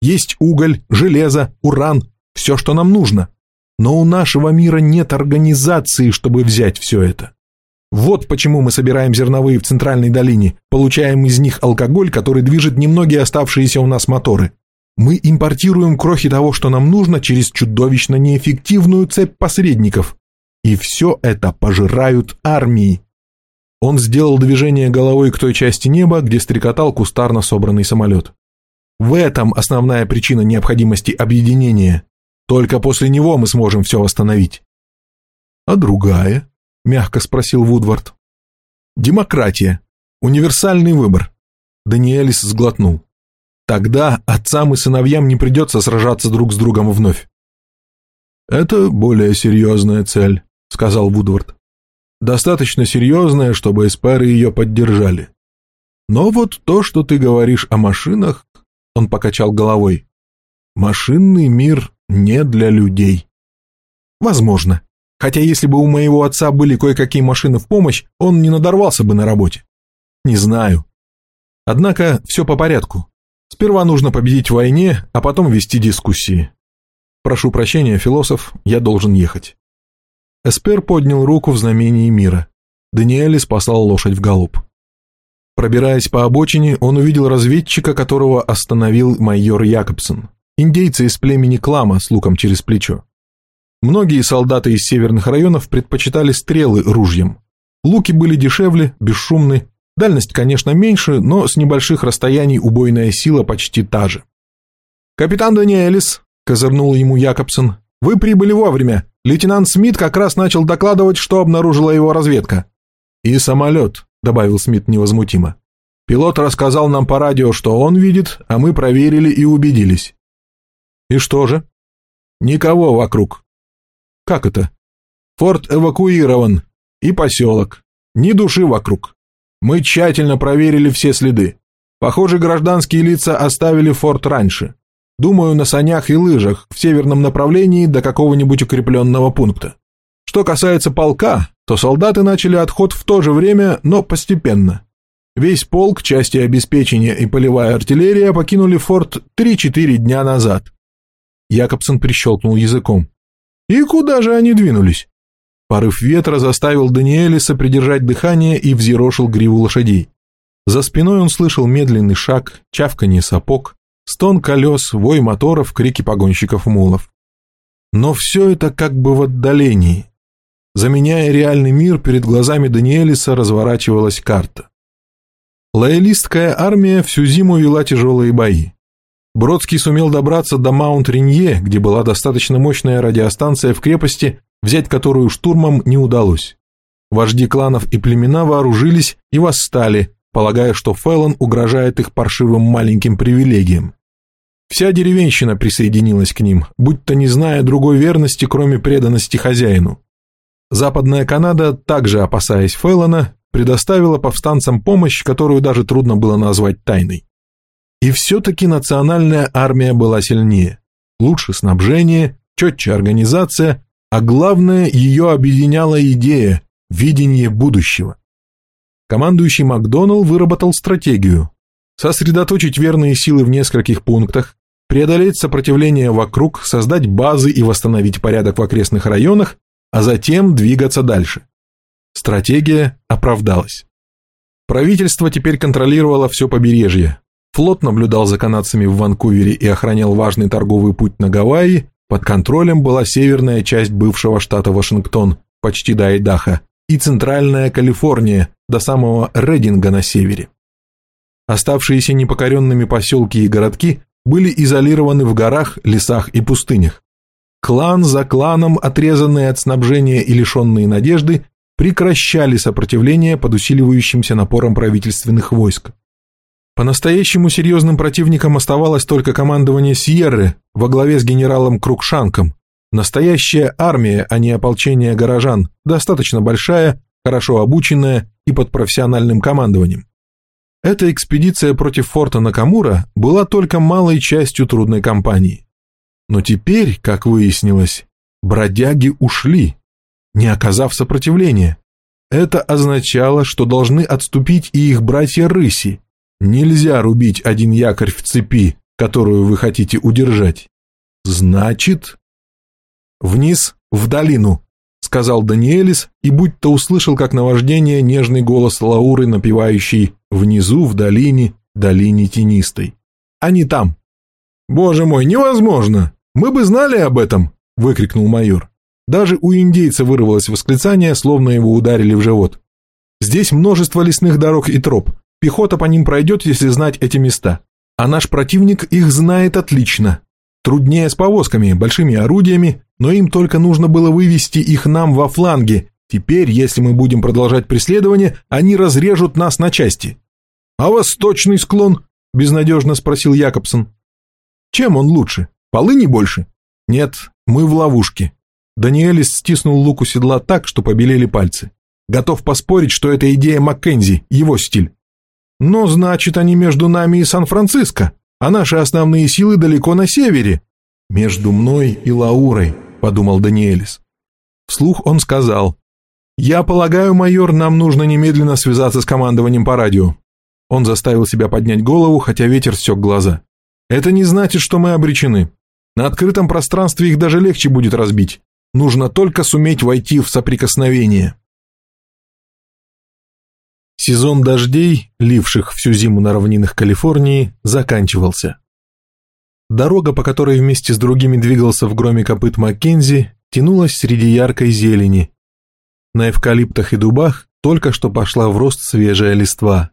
Есть уголь, железо, уран, все, что нам нужно. Но у нашего мира нет организации, чтобы взять все это. Вот почему мы собираем зерновые в Центральной долине, получаем из них алкоголь, который движет немногие оставшиеся у нас моторы. Мы импортируем крохи того, что нам нужно, через чудовищно неэффективную цепь посредников. И все это пожирают армии. Он сделал движение головой к той части неба, где стрекотал кустарно собранный самолет. В этом основная причина необходимости объединения. Только после него мы сможем все восстановить. А другая? Мягко спросил Вудвард. Демократия. Универсальный выбор. Даниэлис сглотнул. Тогда отцам и сыновьям не придется сражаться друг с другом вновь. «Это более серьезная цель», — сказал Вудвард. «Достаточно серьезная, чтобы эсперы ее поддержали. Но вот то, что ты говоришь о машинах, он покачал головой. Машинный мир не для людей. Возможно. Хотя если бы у моего отца были кое-какие машины в помощь, он не надорвался бы на работе. Не знаю. Однако все по порядку. Сперва нужно победить в войне, а потом вести дискуссии. Прошу прощения, философ, я должен ехать. Эспер поднял руку в знамении мира. Даниэлис послал лошадь в галоп. Пробираясь по обочине, он увидел разведчика, которого остановил майор Якобсон, индейца из племени Клама с луком через плечо. Многие солдаты из северных районов предпочитали стрелы ружьям. Луки были дешевле, бесшумны, дальность, конечно, меньше, но с небольших расстояний убойная сила почти та же. «Капитан Даниэлис», — козырнул ему Якобсон, — «вы прибыли вовремя. Лейтенант Смит как раз начал докладывать, что обнаружила его разведка». «И самолет», — добавил Смит невозмутимо. «Пилот рассказал нам по радио, что он видит, а мы проверили и убедились». «И что же?» «Никого вокруг». «Как это?» «Форт эвакуирован. И поселок. Ни души вокруг. Мы тщательно проверили все следы. Похоже, гражданские лица оставили форт раньше. Думаю, на санях и лыжах в северном направлении до какого-нибудь укрепленного пункта. Что касается полка, то солдаты начали отход в то же время, но постепенно. Весь полк, части обеспечения и полевая артиллерия покинули форт 3-4 дня назад. Якобсон прищелкнул языком. И куда же они двинулись? Порыв ветра заставил Даниэлиса придержать дыхание и взъерошил гриву лошадей. За спиной он слышал медленный шаг, чавканье сапог, стон колес, вой моторов, крики погонщиков мулов. Но все это как бы в отдалении, Заменяя реальный мир, перед глазами Даниэлиса разворачивалась карта. Лоялистская армия всю зиму вела тяжелые бои. Бродский сумел добраться до Маунт-Ринье, где была достаточно мощная радиостанция в крепости, взять которую штурмом не удалось. Вожди кланов и племена вооружились и восстали, полагая, что Фэллон угрожает их паршивым маленьким привилегиям. Вся деревенщина присоединилась к ним, будто не зная другой верности, кроме преданности хозяину. Западная Канада, также опасаясь Фэллона, предоставила повстанцам помощь, которую даже трудно было назвать тайной. И все-таки национальная армия была сильнее. Лучше снабжение, четче организация, а главное, ее объединяла идея, видение будущего. Командующий Макдоналл выработал стратегию. Сосредоточить верные силы в нескольких пунктах, преодолеть сопротивление вокруг, создать базы и восстановить порядок в окрестных районах, а затем двигаться дальше. Стратегия оправдалась. Правительство теперь контролировало все побережье. Флот наблюдал за канадцами в Ванкувере и охранял важный торговый путь на Гавайи, под контролем была северная часть бывшего штата Вашингтон, почти до Айдаха, и центральная Калифорния, до самого Рединга на севере. Оставшиеся непокоренными поселки и городки были изолированы в горах, лесах и пустынях. Клан за кланом, отрезанные от снабжения и лишенные надежды, прекращали сопротивление под усиливающимся напором правительственных войск. По-настоящему серьезным противником оставалось только командование Сьерры во главе с генералом Крукшанком. Настоящая армия, а не ополчение горожан, достаточно большая, хорошо обученная и под профессиональным командованием. Эта экспедиция против форта Накамура была только малой частью трудной кампании. Но теперь, как выяснилось, бродяги ушли, не оказав сопротивления. Это означало, что должны отступить и их братья-рыси. Нельзя рубить один якорь в цепи, которую вы хотите удержать. Значит... Вниз, в долину, сказал Даниэлис, и будь-то услышал, как наваждение, нежный голос Лауры, напевающий «Внизу, в долине, долине тенистой». Они там. «Боже мой, невозможно! Мы бы знали об этом!» – выкрикнул майор. Даже у индейца вырвалось восклицание, словно его ударили в живот. «Здесь множество лесных дорог и троп. Пехота по ним пройдет, если знать эти места. А наш противник их знает отлично. Труднее с повозками, большими орудиями, но им только нужно было вывести их нам во фланге. Теперь, если мы будем продолжать преследование, они разрежут нас на части». «А восточный склон?» – безнадежно спросил Якобсон. «Чем он лучше? Полыни больше?» «Нет, мы в ловушке». Даниэлис стиснул лук седла так, что побелели пальцы. Готов поспорить, что это идея Маккензи, его стиль. Но значит, они между нами и Сан-Франциско, а наши основные силы далеко на севере. Между мной и Лаурой, подумал Даниэлис. Вслух он сказал, «Я полагаю, майор, нам нужно немедленно связаться с командованием по радио». Он заставил себя поднять голову, хотя ветер стек глаза. «Это не значит, что мы обречены. На открытом пространстве их даже легче будет разбить. Нужно только суметь войти в соприкосновение. Сезон дождей, ливших всю зиму на равнинах Калифорнии, заканчивался. Дорога, по которой вместе с другими двигался в громе копыт Маккензи, тянулась среди яркой зелени. На эвкалиптах и дубах только что пошла в рост свежая листва.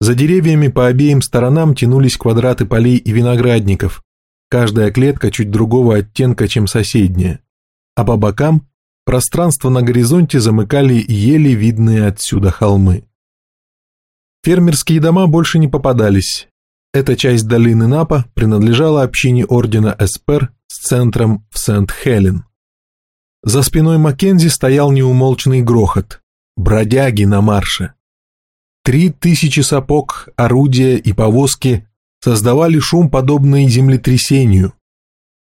За деревьями по обеим сторонам тянулись квадраты полей и виноградников, каждая клетка чуть другого оттенка, чем соседняя а по бокам пространство на горизонте замыкали еле видные отсюда холмы. Фермерские дома больше не попадались. Эта часть долины Напа принадлежала общине ордена Эспер с центром в Сент-Хелен. За спиной Маккензи стоял неумолчный грохот. Бродяги на марше. Три тысячи сапог, орудия и повозки создавали шум, подобный землетрясению.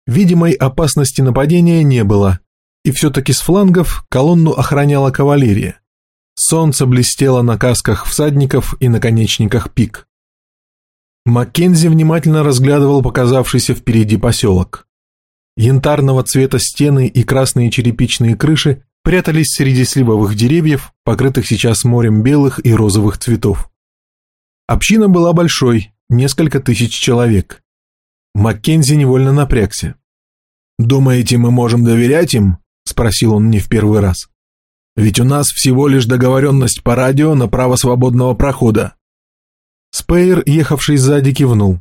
Видимой опасности нападения не было, и все-таки с флангов колонну охраняла кавалерия. Солнце блестело на касках всадников и наконечниках пик. Маккензи внимательно разглядывал показавшийся впереди поселок. Янтарного цвета стены и красные черепичные крыши прятались среди сливовых деревьев, покрытых сейчас морем белых и розовых цветов. Община была большой, несколько тысяч человек. Маккензи невольно напрягся. «Думаете, мы можем доверять им?» – спросил он не в первый раз. «Ведь у нас всего лишь договоренность по радио на право свободного прохода». Спейер, ехавший сзади, кивнул.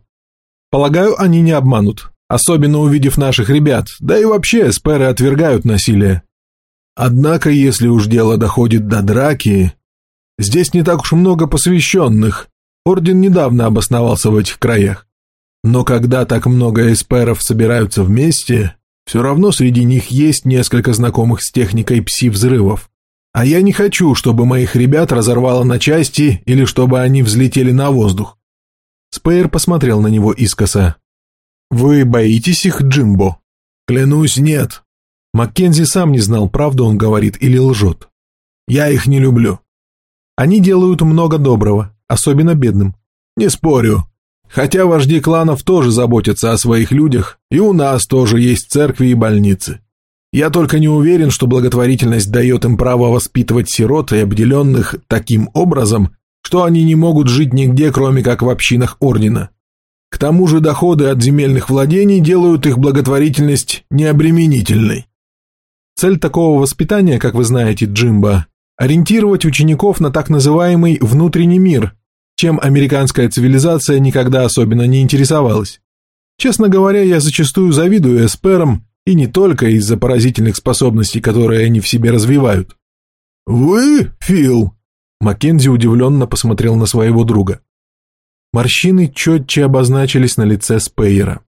«Полагаю, они не обманут, особенно увидев наших ребят, да и вообще спейеры отвергают насилие. Однако, если уж дело доходит до драки, здесь не так уж много посвященных, Орден недавно обосновался в этих краях. Но когда так много эсперов собираются вместе, все равно среди них есть несколько знакомых с техникой пси-взрывов. А я не хочу, чтобы моих ребят разорвало на части или чтобы они взлетели на воздух. Спейер посмотрел на него искоса. «Вы боитесь их, Джимбо?» «Клянусь, нет». Маккензи сам не знал, правду он говорит или лжет. «Я их не люблю». «Они делают много доброго, особенно бедным». «Не спорю, Хотя вожди кланов тоже заботятся о своих людях, и у нас тоже есть церкви и больницы. Я только не уверен, что благотворительность дает им право воспитывать сирот и обделенных таким образом, что они не могут жить нигде, кроме как в общинах ордена. К тому же доходы от земельных владений делают их благотворительность необременительной. Цель такого воспитания, как вы знаете, Джимба, ориентировать учеников на так называемый внутренний мир, чем американская цивилизация никогда особенно не интересовалась. Честно говоря, я зачастую завидую эсперам, и не только из-за поразительных способностей, которые они в себе развивают. «Вы, Фил?» Маккензи удивленно посмотрел на своего друга. Морщины четче обозначились на лице Спейера.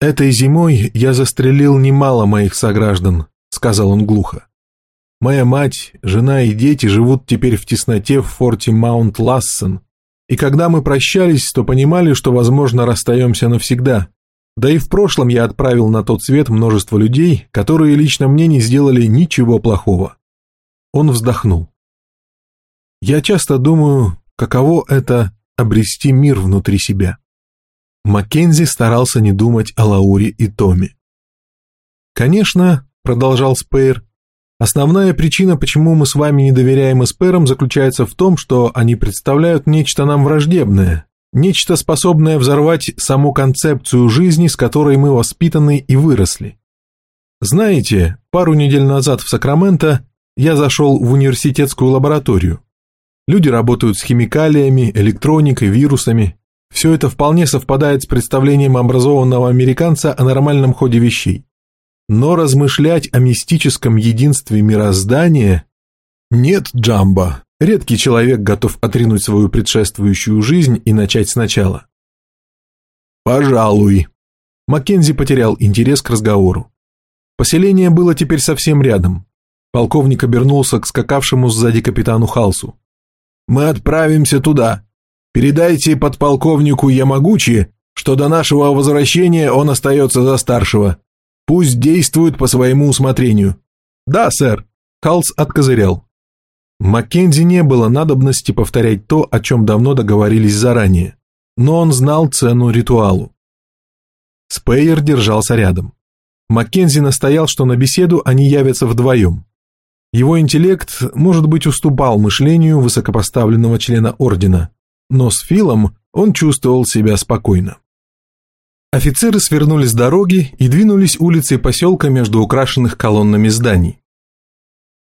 «Этой зимой я застрелил немало моих сограждан», — сказал он глухо. «Моя мать, жена и дети живут теперь в тесноте в форте Маунт-Лассен, и когда мы прощались, то понимали, что, возможно, расстаемся навсегда. Да и в прошлом я отправил на тот свет множество людей, которые лично мне не сделали ничего плохого. Он вздохнул. Я часто думаю, каково это обрести мир внутри себя. Маккензи старался не думать о Лауре и Томе. «Конечно», — продолжал Спейр, Основная причина, почему мы с вами не доверяем эсперам, заключается в том, что они представляют нечто нам враждебное, нечто способное взорвать саму концепцию жизни, с которой мы воспитаны и выросли. Знаете, пару недель назад в Сакраменто я зашел в университетскую лабораторию. Люди работают с химикалиями, электроникой, вирусами. Все это вполне совпадает с представлением образованного американца о нормальном ходе вещей. Но размышлять о мистическом единстве мироздания... Нет, Джамба, редкий человек готов отринуть свою предшествующую жизнь и начать сначала. Пожалуй. Маккензи потерял интерес к разговору. Поселение было теперь совсем рядом. Полковник обернулся к скакавшему сзади капитану Халсу. «Мы отправимся туда. Передайте подполковнику Ямагучи, что до нашего возвращения он остается за старшего. Пусть действует по своему усмотрению». «Да, сэр», — Халс откозырял. Маккензи не было надобности повторять то, о чем давно договорились заранее, но он знал цену ритуалу. Спейер держался рядом. Маккензи настоял, что на беседу они явятся вдвоем. Его интеллект, может быть, уступал мышлению высокопоставленного члена Ордена, но с Филом он чувствовал себя спокойно. Офицеры свернули с дороги и двинулись улицей поселка между украшенных колоннами зданий.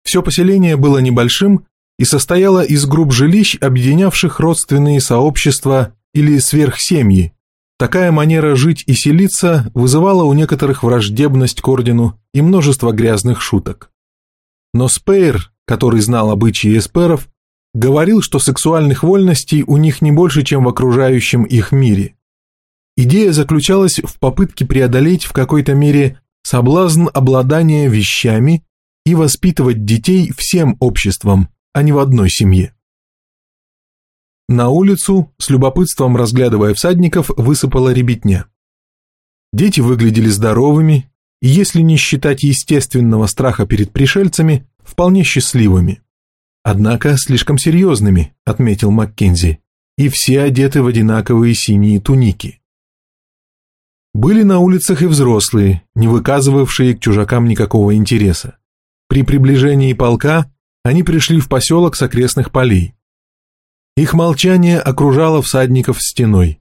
Все поселение было небольшим и состояло из групп жилищ, объединявших родственные сообщества или сверхсемьи. Такая манера жить и селиться вызывала у некоторых враждебность к ордену и множество грязных шуток. Но Спейр, который знал обычаи эсперов, говорил, что сексуальных вольностей у них не больше, чем в окружающем их мире – Идея заключалась в попытке преодолеть в какой-то мере соблазн обладания вещами и воспитывать детей всем обществом, а не в одной семье. На улицу, с любопытством разглядывая всадников, высыпала ребятня. Дети выглядели здоровыми и, если не считать естественного страха перед пришельцами, вполне счастливыми. Однако слишком серьезными, отметил Маккензи, и все одеты в одинаковые синие туники. Были на улицах и взрослые, не выказывавшие к чужакам никакого интереса. При приближении полка они пришли в поселок с окрестных полей. Их молчание окружало всадников стеной.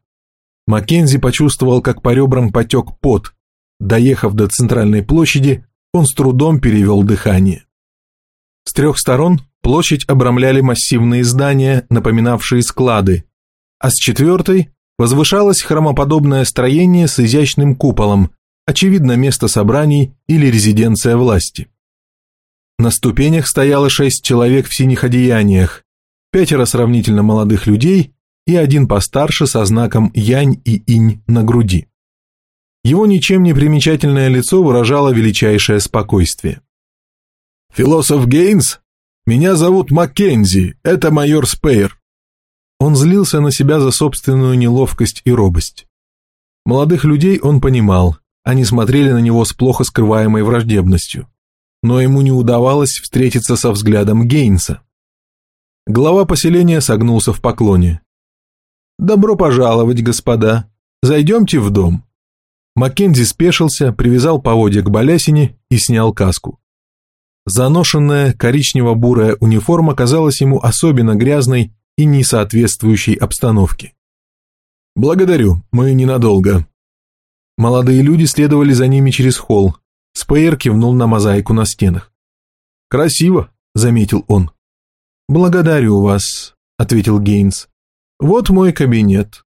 Маккензи почувствовал, как по ребрам потек пот. Доехав до центральной площади, он с трудом перевел дыхание. С трех сторон площадь обрамляли массивные здания, напоминавшие склады, а с четвертой возвышалось хромоподобное строение с изящным куполом, очевидно место собраний или резиденция власти. На ступенях стояло шесть человек в синих одеяниях, пятеро сравнительно молодых людей и один постарше со знаком Янь и Инь на груди. Его ничем не примечательное лицо выражало величайшее спокойствие. «Философ Гейнс? Меня зовут Маккензи, это майор Спейр. Он злился на себя за собственную неловкость и робость. Молодых людей он понимал, они смотрели на него с плохо скрываемой враждебностью, но ему не удавалось встретиться со взглядом Гейнса. Глава поселения согнулся в поклоне. «Добро пожаловать, господа. Зайдемте в дом». Маккензи спешился, привязал поводья к балясине и снял каску. Заношенная коричнево-бурая униформа казалась ему особенно грязной и несоответствующей обстановке. «Благодарю, мы ненадолго». Молодые люди следовали за ними через холл. Спейер кивнул на мозаику на стенах. «Красиво», — заметил он. «Благодарю вас», — ответил Гейнс. «Вот мой кабинет».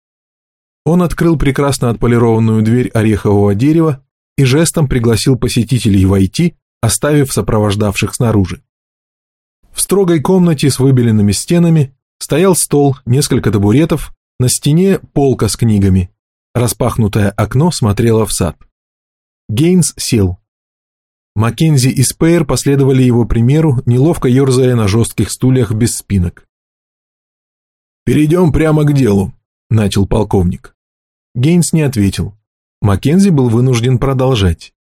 Он открыл прекрасно отполированную дверь орехового дерева и жестом пригласил посетителей войти, оставив сопровождавших снаружи. В строгой комнате с выбеленными стенами Стоял стол, несколько табуретов, на стене полка с книгами. Распахнутое окно смотрело в сад. Гейнс сел. Маккензи и Спейер последовали его примеру, неловко ерзая на жестких стульях без спинок. «Перейдем прямо к делу», — начал полковник. Гейнс не ответил. Маккензи был вынужден продолжать.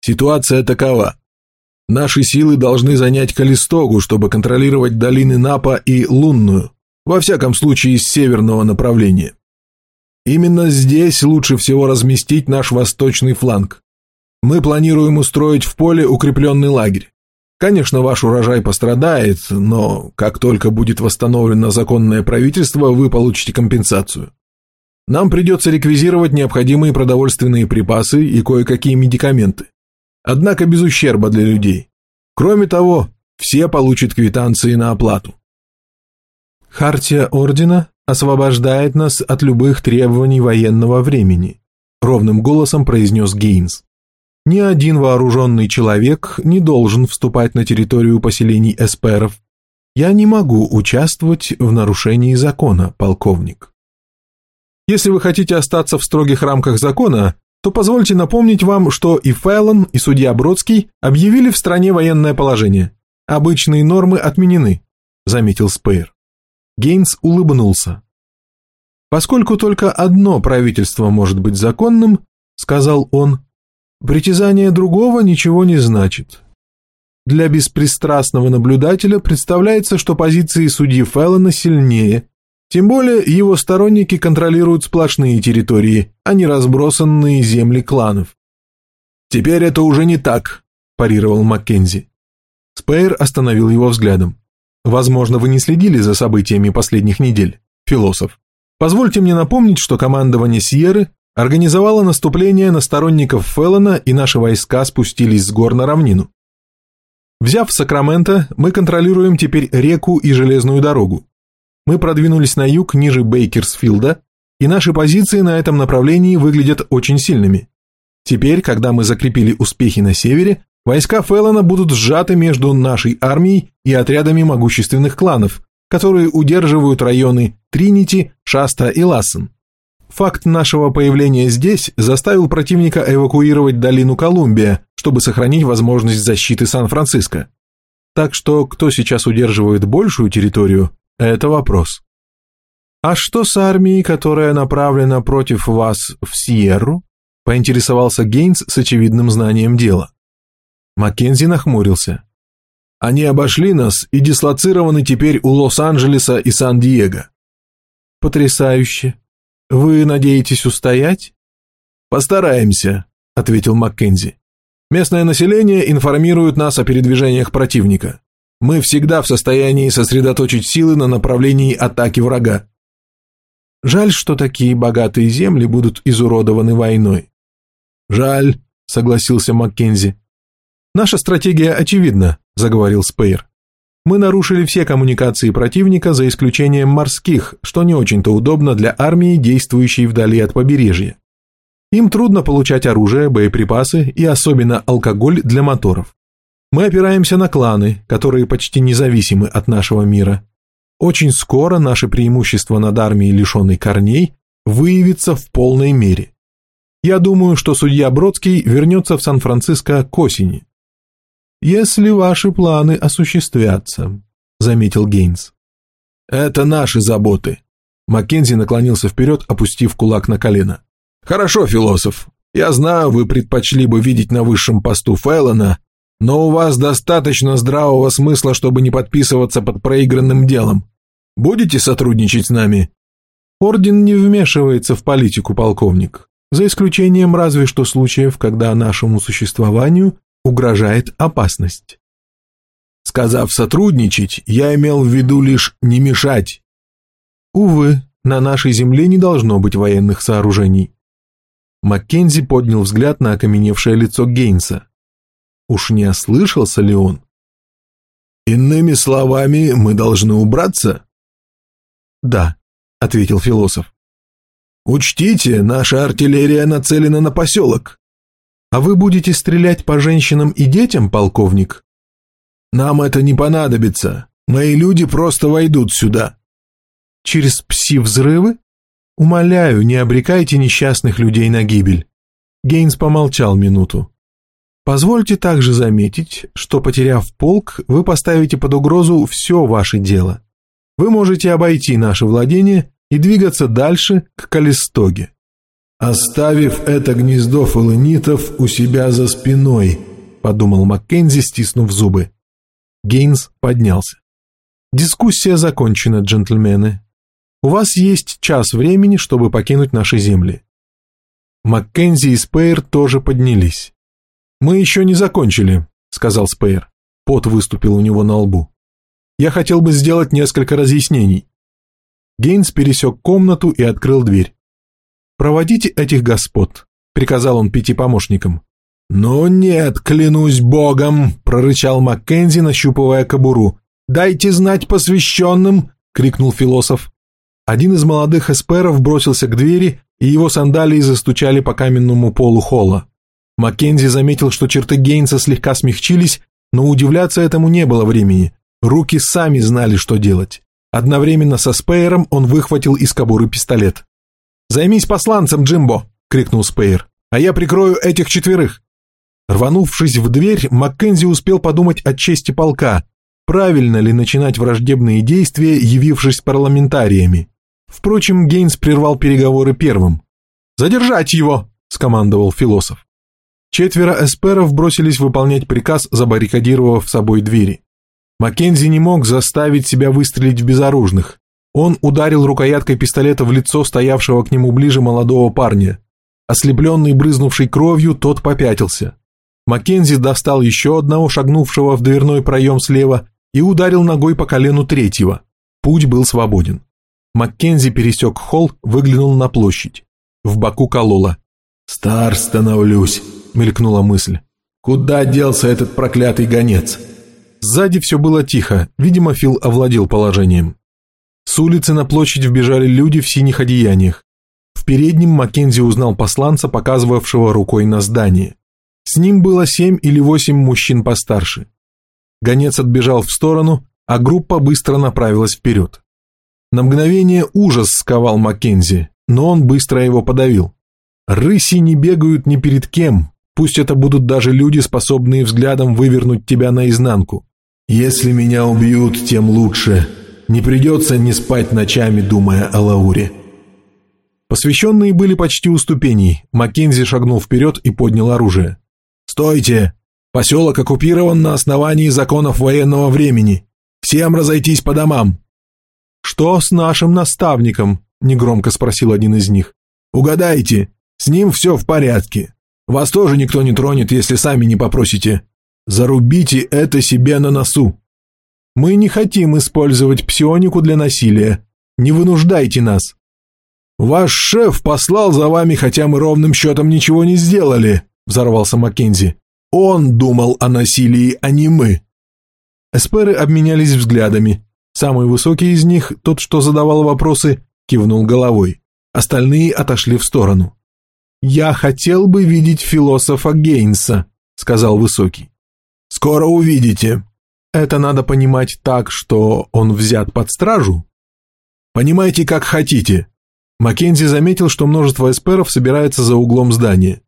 «Ситуация такова. Наши силы должны занять Калистогу, чтобы контролировать долины Напа и Лунную, во всяком случае из северного направления. Именно здесь лучше всего разместить наш восточный фланг. Мы планируем устроить в поле укрепленный лагерь. Конечно, ваш урожай пострадает, но как только будет восстановлено законное правительство, вы получите компенсацию. Нам придется реквизировать необходимые продовольственные припасы и кое-какие медикаменты. Однако без ущерба для людей. Кроме того, все получат квитанции на оплату.
Хартия Ордена освобождает нас от любых требований военного времени, ровным голосом произнес Гейнс. Ни один вооруженный человек не должен вступать на территорию поселений эсперов. Я не могу участвовать в нарушении закона, полковник. Если вы хотите остаться в строгих рамках закона, то позвольте напомнить вам, что и Фэллон, и судья Бродский объявили в стране военное положение. Обычные нормы отменены, заметил Спейр. Гейнс улыбнулся. Поскольку только одно правительство может быть законным, сказал он, притязание другого ничего не значит. Для беспристрастного наблюдателя представляется, что позиции судьи Фэллона сильнее, тем более его сторонники контролируют сплошные территории, а не разбросанные земли кланов.
«Теперь это уже не так», – парировал Маккензи.
Спейр остановил его взглядом. «Возможно, вы не следили за событиями последних недель, философ. Позвольте мне напомнить, что командование Сьерры организовало наступление на сторонников Феллона, и наши войска спустились с гор на равнину. Взяв Сакраменто, мы контролируем теперь реку и железную дорогу. Мы продвинулись на юг ниже Бейкерсфилда, и наши позиции на этом направлении выглядят очень сильными. Теперь, когда мы закрепили успехи на севере, войска Феллона будут сжаты между нашей армией и отрядами могущественных кланов, которые удерживают районы Тринити, Шаста и Лассен. Факт нашего появления здесь заставил противника эвакуировать долину Колумбия, чтобы сохранить возможность защиты Сан-Франциско. Так что кто сейчас удерживает большую территорию, это вопрос. А что с армией, которая направлена против вас в Сьерру? Поинтересовался Гейнс с очевидным знанием дела. Маккензи нахмурился.
Они обошли нас и дислоцированы теперь у Лос-Анджелеса и Сан-Диего.
Потрясающе. Вы надеетесь устоять?
Постараемся, ответил Маккензи. Местное население информирует нас о передвижениях противника. Мы всегда в состоянии сосредоточить силы на направлении атаки врага.
Жаль, что такие богатые земли будут изуродованы войной.
Жаль, согласился Маккензи.
Наша стратегия очевидна, заговорил Спейр. Мы нарушили все коммуникации противника за исключением морских, что не очень-то удобно для армии, действующей вдали от побережья. Им трудно получать оружие, боеприпасы и особенно алкоголь для моторов. Мы опираемся на кланы, которые почти независимы от нашего мира. Очень скоро наше преимущество над армией, лишенной корней, выявится в полной мере. Я думаю, что судья Бродский вернется в Сан-Франциско к осени. «Если ваши планы осуществятся», — заметил Гейнс.
«Это наши заботы». Маккензи наклонился вперед, опустив кулак на колено. «Хорошо, философ. Я знаю, вы предпочли бы видеть на высшем посту Фэллона, но у вас достаточно здравого смысла, чтобы не подписываться под проигранным делом. Будете сотрудничать с нами?»
«Орден не вмешивается в политику, полковник, за исключением разве что случаев, когда нашему существованию угрожает опасность».
Сказав «сотрудничать», я имел в виду лишь «не мешать».
Увы, на нашей земле не должно быть военных сооружений. Маккензи поднял взгляд на окаменевшее лицо Гейнса. Уж не ослышался ли он?
«Иными словами, мы должны убраться?»
«Да», — ответил философ.
«Учтите, наша артиллерия нацелена на поселок».
«А вы будете стрелять по женщинам и детям, полковник?»
«Нам это не понадобится. Мои люди просто войдут сюда».
«Через пси-взрывы? Умоляю, не обрекайте несчастных людей на гибель». Гейнс помолчал минуту. Позвольте также заметить, что, потеряв полк, вы поставите под угрозу все ваше дело. Вы можете обойти наше владение и двигаться дальше к Калистоге.
«Оставив это гнездо фалонитов у себя за спиной», — подумал Маккензи, стиснув зубы.
Гейнс поднялся. «Дискуссия закончена, джентльмены. У вас есть час времени, чтобы покинуть наши земли». Маккензи и Спейр тоже поднялись.
«Мы еще не закончили», — сказал Спейр.
Пот выступил у него на лбу. «Я хотел бы сделать несколько разъяснений». Гейнс пересек комнату и открыл дверь. «Проводите этих господ», — приказал он пяти помощникам. «Ну нет, клянусь богом!» — прорычал Маккензи, нащупывая кобуру. «Дайте знать посвященным!» — крикнул философ. Один из молодых эсперов бросился к двери, и его сандалии застучали по каменному полу холла. Маккензи заметил, что черты Гейнса слегка смягчились, но удивляться этому не было времени. Руки сами знали, что делать. Одновременно со Спейером он выхватил из кобуры пистолет. «Займись посланцем, Джимбо!» — крикнул Спейер. «А я прикрою этих четверых!» Рванувшись в дверь, Маккензи успел подумать о чести полка. Правильно ли начинать враждебные действия, явившись парламентариями? Впрочем, Гейнс прервал переговоры первым. «Задержать его!» – скомандовал философ. Четверо эсперов бросились выполнять приказ, забаррикадировав собой двери. Маккензи не мог заставить себя выстрелить в безоружных. Он ударил рукояткой пистолета в лицо стоявшего к нему ближе молодого парня. Ослепленный брызнувшей кровью, тот попятился. Маккензи достал еще одного, шагнувшего в дверной проем слева, и ударил ногой по колену третьего. Путь был свободен. Маккензи пересек холл, выглянул на площадь. В боку кололо. «Стар становлюсь», — мелькнула мысль. «Куда делся этот проклятый гонец?» Сзади все было тихо, видимо, Фил овладел положением. С улицы на площадь вбежали люди в синих одеяниях. В переднем Маккензи узнал посланца, показывавшего рукой на здание. С ним было семь или восемь мужчин постарше. Гонец отбежал в сторону, а группа быстро направилась вперед. На мгновение ужас сковал Маккензи, но он быстро его подавил. Рыси не бегают ни перед кем, пусть это будут даже люди, способные взглядом вывернуть тебя наизнанку. Если меня убьют, тем лучше. Не придется не спать ночами, думая о Лауре. Посвященные были почти у ступеней. Маккензи шагнул вперед и поднял оружие. «Стойте! Поселок оккупирован на основании законов военного времени. Всем разойтись по домам!» «Что с нашим наставником?» – негромко спросил один из них. «Угадайте, с ним все в порядке. Вас тоже никто не тронет, если сами не попросите. Зарубите это себе на носу. Мы не хотим использовать псионику для насилия. Не вынуждайте нас». «Ваш шеф послал за вами, хотя мы ровным счетом ничего не сделали», взорвался Маккензи. «Он думал о насилии, а не мы». Эсперы обменялись взглядами. Самый высокий из них, тот, что задавал вопросы, кивнул головой. Остальные отошли в сторону. «Я хотел бы видеть философа Гейнса», — сказал высокий. «Скоро увидите». «Это надо понимать так, что он взят под стражу?» «Понимайте, как хотите». Маккензи заметил, что множество эсперов собирается за углом здания.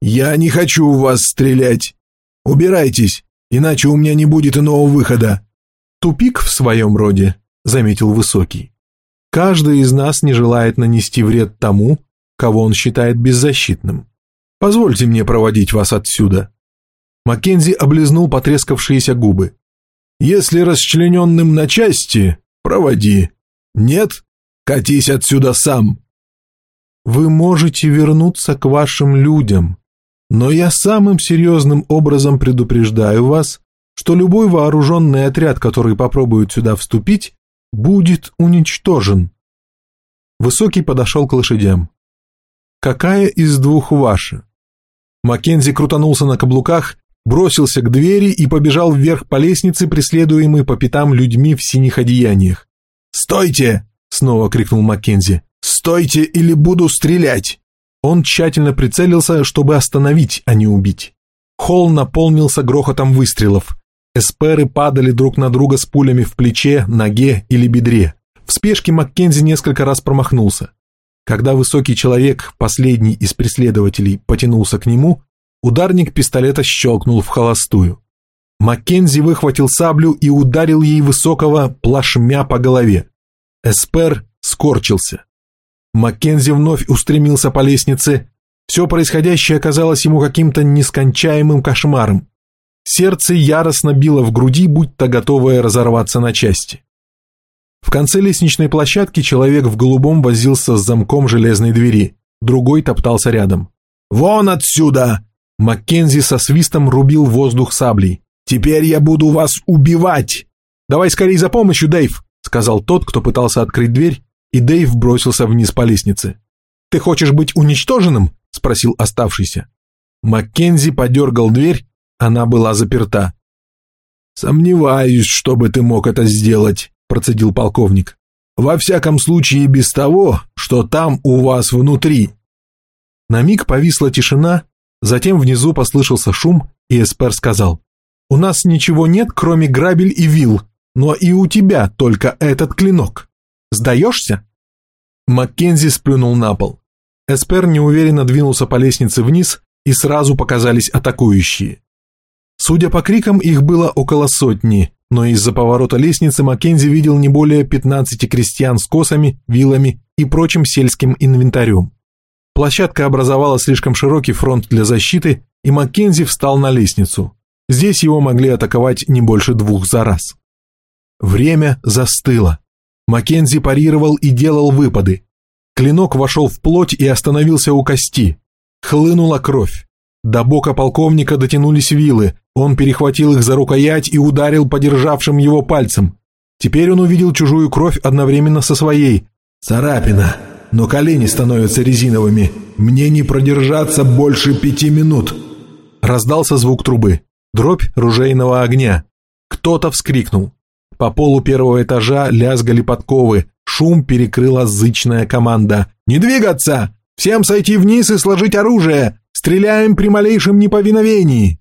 «Я не хочу в вас стрелять. Убирайтесь, иначе у меня не будет иного выхода». «Тупик в своем роде», — заметил Высокий. «Каждый из нас не желает нанести вред тому, кого он считает беззащитным. Позвольте мне проводить вас отсюда». Маккензи облизнул потрескавшиеся губы. «Если расчлененным на части, проводи. Нет, катись отсюда сам». «Вы можете вернуться к вашим людям», но я самым серьезным образом предупреждаю вас, что любой вооруженный отряд, который попробует сюда вступить, будет уничтожен. Высокий подошел к лошадям. Какая из двух ваша? Маккензи крутанулся на каблуках, бросился к двери и побежал вверх по лестнице, преследуемый по пятам людьми в синих одеяниях. «Стойте!» — снова крикнул Маккензи. «Стойте, или буду стрелять!» Он тщательно прицелился, чтобы остановить, а не убить. Холл наполнился грохотом выстрелов. Эсперы падали друг на друга с пулями в плече, ноге или бедре. В спешке Маккензи несколько раз промахнулся. Когда высокий человек, последний из преследователей, потянулся к нему, ударник пистолета щелкнул в холостую. Маккензи выхватил саблю и ударил ей высокого плашмя по голове. Эспер скорчился. Маккензи вновь устремился по лестнице. Все происходящее казалось ему каким-то нескончаемым кошмаром. Сердце яростно било в груди, будто готовое разорваться на части. В конце лестничной площадки человек в голубом возился с замком железной двери, другой топтался рядом. «Вон отсюда!» Маккензи со свистом рубил воздух саблей.
Теперь я буду вас убивать!»
«Давай скорей за помощью, Дэйв!» — сказал тот, кто пытался открыть дверь, и Дэйв бросился вниз по лестнице. «Ты хочешь быть уничтоженным?» — спросил оставшийся. Маккензи подергал дверь, она была заперта.
«Сомневаюсь, чтобы ты мог это сделать», — процедил полковник. «Во всяком случае без того, что там у вас внутри».
На миг повисла тишина, затем внизу послышался шум, и Эспер сказал, «У нас ничего нет, кроме грабель и вил, но и у тебя только этот клинок. Сдаешься?» Маккензи сплюнул на пол. Эспер неуверенно двинулся по лестнице вниз, и сразу показались атакующие. Судя по крикам, их было около сотни, но из-за поворота лестницы Маккензи видел не более 15 крестьян с косами, вилами и прочим сельским инвентарем. Площадка образовала слишком широкий фронт для защиты, и Маккензи встал на лестницу. Здесь его могли атаковать не больше двух за раз. Время застыло. Маккензи парировал и делал выпады. Клинок вошел в плоть и остановился у кости. Хлынула кровь. До бока полковника дотянулись вилы, он перехватил их за рукоять и ударил подержавшим его пальцем. Теперь он увидел чужую кровь одновременно со своей. «Царапина, но колени становятся резиновыми. Мне не продержаться больше пяти минут». Раздался звук трубы. Дробь ружейного огня. Кто-то вскрикнул. По полу первого этажа лязгали подковы. Шум перекрыла зычная команда. «Не двигаться! Всем сойти вниз и сложить оружие! Стреляем при малейшем неповиновении!»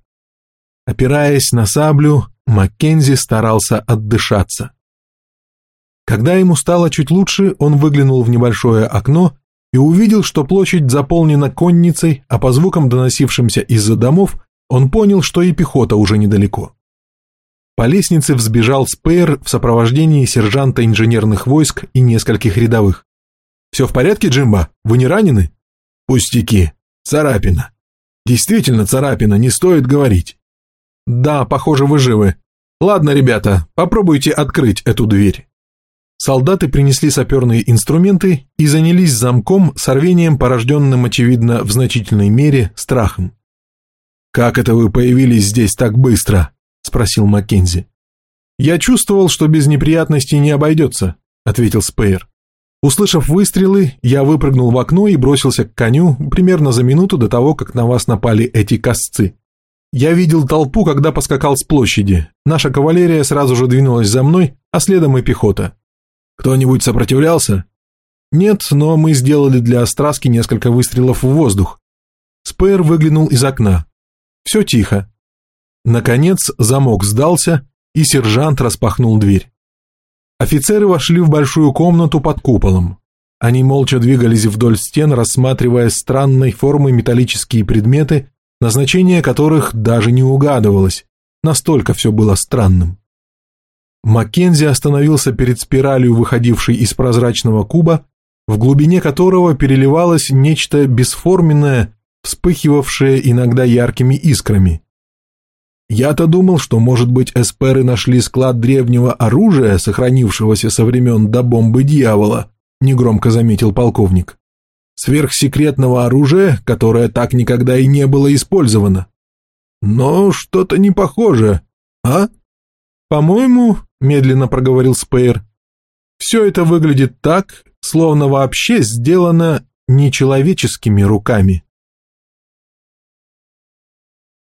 Опираясь на саблю, Маккензи старался отдышаться. Когда ему стало чуть лучше, он выглянул в небольшое окно и увидел, что площадь заполнена конницей, а по звукам, доносившимся из-за домов, он понял, что и пехота уже недалеко. По лестнице взбежал Спейр в сопровождении сержанта инженерных войск и нескольких рядовых. «Все в порядке, Джимба? Вы не ранены?» «Пустяки. Царапина. Действительно царапина, не стоит говорить. Да, похоже, вы живы. Ладно, ребята, попробуйте открыть эту дверь. Солдаты принесли саперные инструменты и занялись замком с рвением, порожденным, очевидно, в значительной мере, страхом. «Как это вы появились здесь так быстро?» – спросил Маккензи. «Я чувствовал, что без неприятностей не обойдется», – ответил Спейер. Услышав выстрелы, я выпрыгнул в окно и бросился к коню примерно за минуту до того, как на вас напали эти косцы. Я видел толпу, когда поскакал с площади. Наша кавалерия сразу же двинулась за мной, а следом и пехота. Кто-нибудь сопротивлялся? Нет, но мы сделали для Остраски несколько выстрелов в воздух. Спейр выглянул из окна. Все тихо. Наконец замок сдался, и сержант распахнул дверь. Офицеры вошли в большую комнату под куполом. Они молча двигались вдоль стен, рассматривая странной формы металлические предметы, назначение которых даже не угадывалось, настолько все было странным. Маккензи остановился перед спиралью, выходившей из прозрачного куба, в глубине которого переливалось нечто бесформенное, вспыхивавшее иногда яркими искрами. Я-то думал, что, может быть, эсперы нашли склад древнего оружия, сохранившегося со времен до бомбы дьявола, негромко заметил полковник сверхсекретного оружия, которое так никогда и не было использовано. Но что-то не похоже, а? По-моему, медленно проговорил Спейр, все это выглядит так, словно вообще сделано нечеловеческими руками.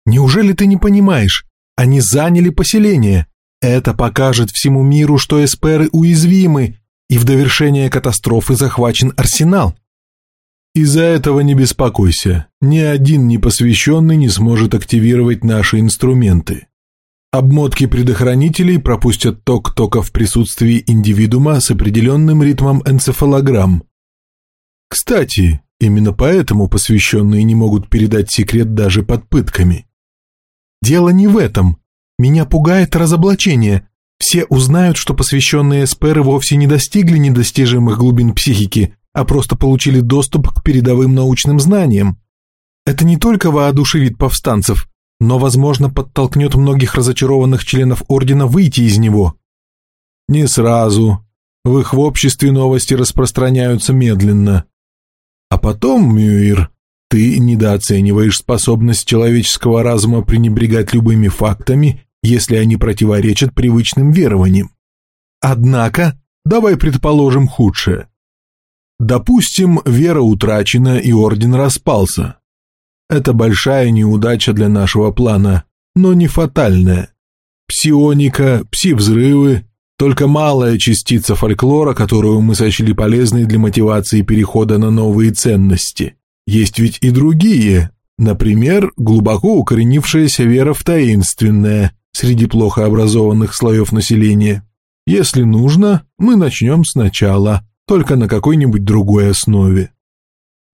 Неужели ты не понимаешь? Они заняли поселение. Это покажет всему миру, что эсперы уязвимы, и в довершение катастрофы захвачен арсенал. Из-за этого не беспокойся, ни один непосвященный не сможет активировать наши инструменты. Обмотки предохранителей пропустят ток тока в присутствии индивидуума с определенным ритмом энцефалограмм. Кстати, именно поэтому посвященные не могут передать секрет даже под пытками. Дело не в этом. Меня пугает разоблачение. Все узнают, что посвященные эсперы вовсе не достигли недостижимых глубин психики, а просто получили доступ к передовым научным знаниям. Это не только воодушевит повстанцев, но, возможно, подтолкнет многих разочарованных членов Ордена выйти из него. Не сразу. В их обществе новости распространяются медленно. А потом, Мюир, ты недооцениваешь способность человеческого разума пренебрегать любыми фактами
если они противоречат привычным верованиям. Однако, давай предположим худшее. Допустим, вера утрачена и орден распался. Это большая неудача для нашего плана, но не фатальная. Псионика, пси-взрывы – только малая частица фольклора, которую мы сочли полезной для мотивации перехода на новые ценности. Есть ведь и другие, например, глубоко укоренившаяся вера в таинственное среди плохо образованных слоев населения. Если нужно, мы начнем сначала, только на какой-нибудь другой основе.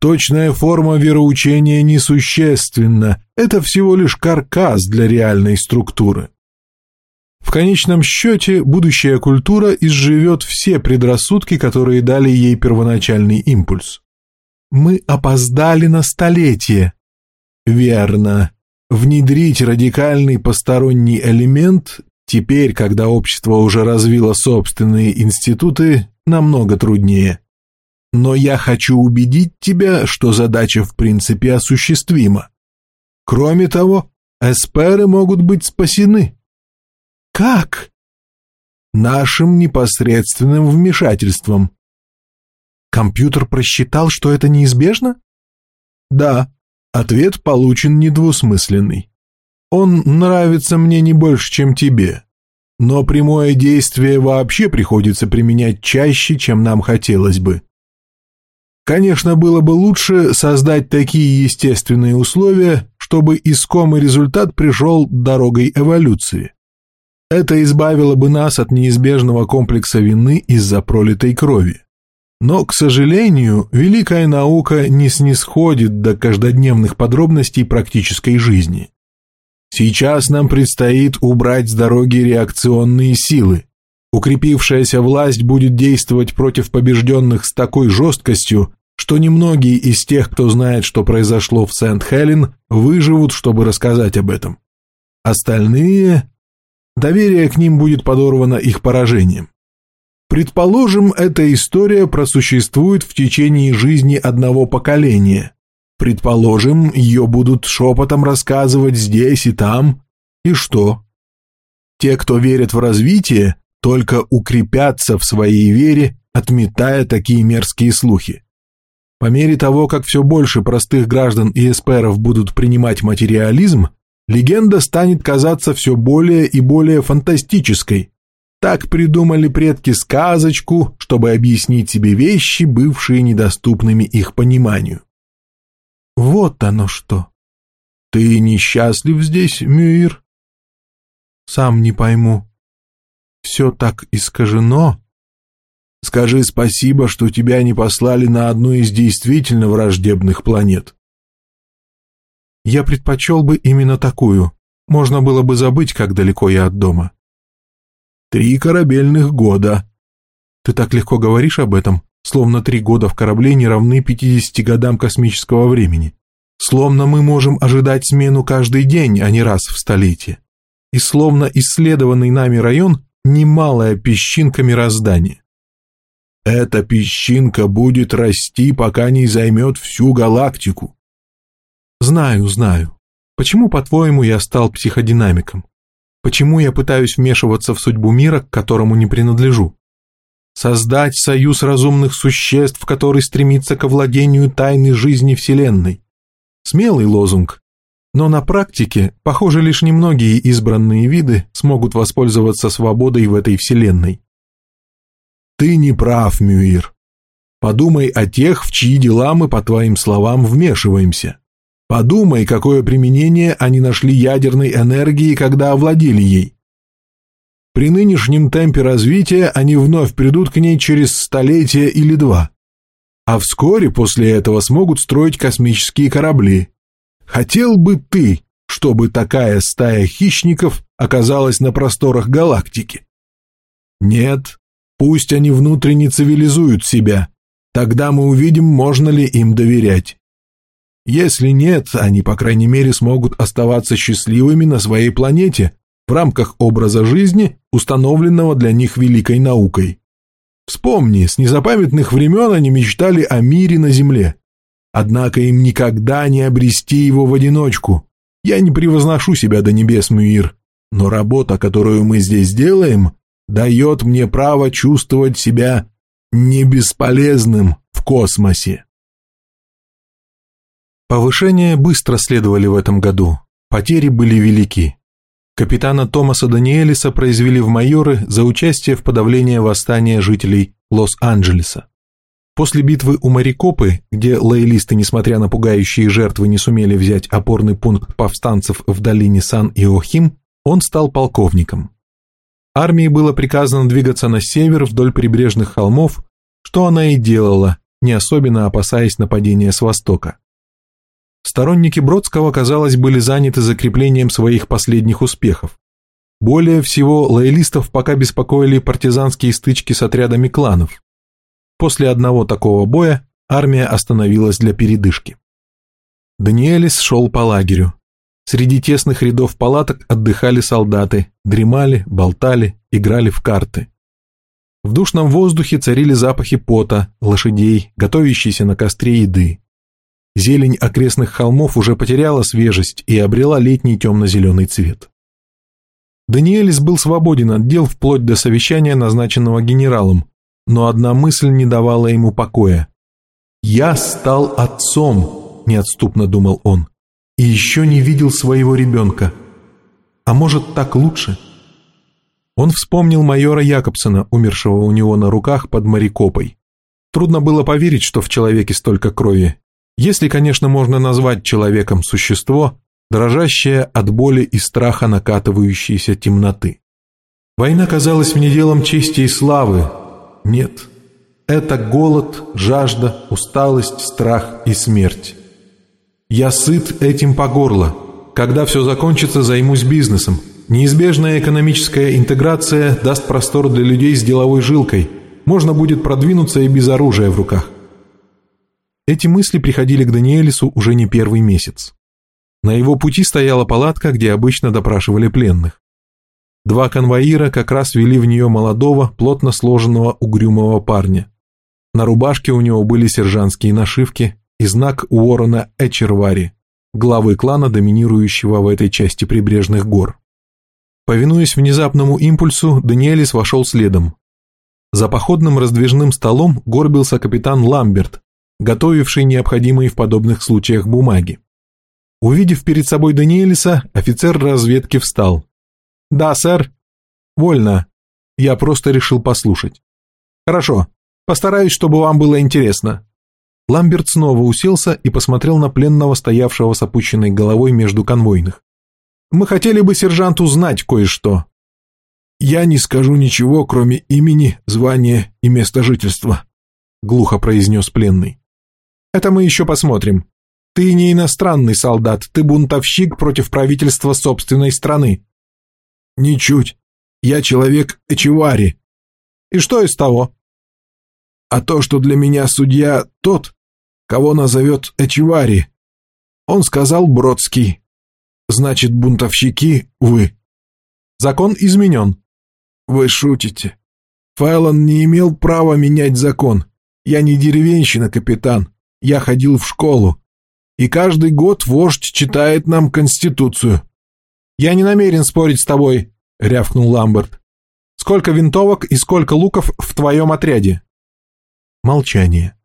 Точная форма вероучения несущественна, это всего лишь каркас для реальной структуры. В конечном счете, будущая культура изживет все предрассудки, которые дали ей первоначальный импульс. Мы опоздали на столетие. Верно. Внедрить радикальный посторонний элемент теперь, когда общество уже развило собственные институты, намного труднее. Но я хочу убедить тебя, что задача в принципе осуществима. Кроме того, эсперы могут быть спасены. Как? Нашим непосредственным вмешательством. Компьютер просчитал, что это неизбежно? Да, ответ получен недвусмысленный. Он нравится мне не больше, чем тебе. Но прямое действие вообще приходится применять чаще, чем нам хотелось бы. Конечно, было бы лучше создать такие естественные условия, чтобы искомый результат пришел дорогой эволюции. Это избавило бы нас от неизбежного комплекса вины из-за пролитой крови. Но, к сожалению, великая наука не снисходит до каждодневных подробностей практической жизни. Сейчас нам предстоит убрать с дороги реакционные силы, Укрепившаяся власть будет действовать против побежденных с такой жесткостью, что немногие из тех, кто знает, что произошло в Сент-Хелен, выживут, чтобы рассказать об этом. Остальные... Доверие к ним будет подорвано их поражением. Предположим, эта история просуществует в течение жизни одного поколения. Предположим, ее будут шепотом рассказывать здесь и там. И что? Те, кто верит в развитие, только укрепятся в своей вере, отметая такие мерзкие слухи. По мере того, как все больше простых граждан и эсперов будут принимать материализм, легенда станет казаться все более и более фантастической. Так придумали предки сказочку, чтобы объяснить себе вещи, бывшие недоступными их пониманию. Вот оно что. Ты несчастлив здесь, Мюир? Сам не пойму все так искажено. Скажи спасибо, что тебя не послали на одну из действительно враждебных планет. Я предпочел бы именно такую. Можно было бы забыть, как далеко я от дома. Три корабельных года. Ты так легко говоришь об этом, словно три года в корабле не равны 50 годам космического времени. Словно мы можем ожидать смену каждый день, а не раз в столетие. И словно исследованный нами район немалая песчинка мироздания. Эта песчинка будет расти, пока не займет всю галактику. Знаю, знаю. Почему, по-твоему, я стал психодинамиком? Почему я пытаюсь вмешиваться в судьбу мира, к которому не принадлежу? Создать союз разумных существ, который стремится к овладению тайны жизни Вселенной. Смелый лозунг, но на практике, похоже, лишь немногие избранные виды смогут воспользоваться свободой в этой вселенной. Ты не прав, Мюир. Подумай о тех, в чьи дела мы, по твоим словам, вмешиваемся. Подумай, какое применение они нашли ядерной энергии, когда овладели ей. При нынешнем темпе развития они вновь придут к ней через столетие или два. А вскоре после этого смогут строить космические корабли, Хотел бы ты, чтобы такая стая хищников оказалась на просторах галактики? Нет, пусть они внутренне цивилизуют себя, тогда мы увидим, можно ли им доверять. Если нет, они, по крайней мере, смогут оставаться счастливыми на своей планете в рамках образа жизни, установленного для них великой наукой. Вспомни, с незапамятных времен они мечтали о мире на Земле. Однако им никогда не обрести его в одиночку. Я не превозношу себя до небес, Мюир. но работа, которую мы здесь делаем, дает мне право чувствовать себя не бесполезным в космосе.
Повышения быстро следовали в этом году, потери были велики. Капитана Томаса Даниэлиса произвели в майоры за участие в подавлении восстания жителей Лос-Анджелеса. После битвы у Марикопы, где лоялисты, несмотря на пугающие жертвы, не сумели взять опорный пункт повстанцев в долине Сан-Иохим, он стал полковником. Армии было приказано двигаться на север вдоль прибрежных холмов, что она и делала, не особенно опасаясь нападения с востока. Сторонники Бродского, казалось, были заняты закреплением своих последних успехов. Более всего, лоялистов пока беспокоили партизанские стычки с отрядами кланов. После одного такого боя армия остановилась для передышки. Даниэлис шел по лагерю. Среди тесных рядов палаток отдыхали солдаты, дремали, болтали, играли в карты. В душном воздухе царили запахи пота, лошадей, готовящейся на костре еды. Зелень окрестных холмов уже потеряла свежесть и обрела летний темно-зеленый цвет. Даниэлис был свободен от дел вплоть до совещания, назначенного генералом, но одна мысль не давала ему покоя. «Я стал отцом», – неотступно думал он, – «и еще не видел своего ребенка. А может, так лучше?» Он вспомнил майора Якобсона, умершего у него на руках под Марикопой. Трудно было поверить, что в человеке столько крови, если, конечно, можно назвать человеком существо, дрожащее от боли и страха накатывающейся темноты. Война казалась мне делом чести и славы. Нет, это голод, жажда, усталость, страх и смерть. Я сыт этим по горло. Когда все закончится, займусь бизнесом. Неизбежная экономическая интеграция даст простор для людей с деловой жилкой. Можно будет продвинуться и без оружия в руках. Эти мысли приходили к Даниэлису уже не первый месяц. На его пути стояла палатка, где обычно допрашивали пленных. Два конвоира как раз вели в нее молодого, плотно сложенного угрюмого парня. На рубашке у него были сержантские нашивки и знак Уоррена Эчервари, главы клана, доминирующего в этой части прибрежных гор. Повинуясь внезапному импульсу, Даниэлис вошел следом. За походным раздвижным столом горбился капитан Ламберт, готовивший необходимые в подобных случаях бумаги. Увидев перед собой Даниэлиса, офицер разведки встал. «Да, сэр». «Вольно. Я просто решил послушать». «Хорошо. Постараюсь, чтобы вам было интересно». Ламберт снова уселся и посмотрел на пленного, стоявшего с опущенной головой между конвойных. «Мы хотели бы, сержант, узнать кое-что».
«Я не скажу ничего, кроме имени, звания и места жительства», — глухо произнес пленный.
Это мы еще посмотрим. Ты не иностранный солдат, ты бунтовщик против правительства собственной страны.
Ничуть. Я человек Эчевари.
И что из того?
А то, что для меня судья тот, кого назовет Эчевари. Он сказал Бродский. Значит, бунтовщики вы.
Закон изменен.
Вы шутите. Файлон не имел права менять закон. Я не деревенщина, капитан я ходил в школу, и каждый год вождь читает нам Конституцию».
«Я не намерен спорить с тобой», — рявкнул Ламберт. «Сколько винтовок и сколько луков в твоем отряде?» Молчание.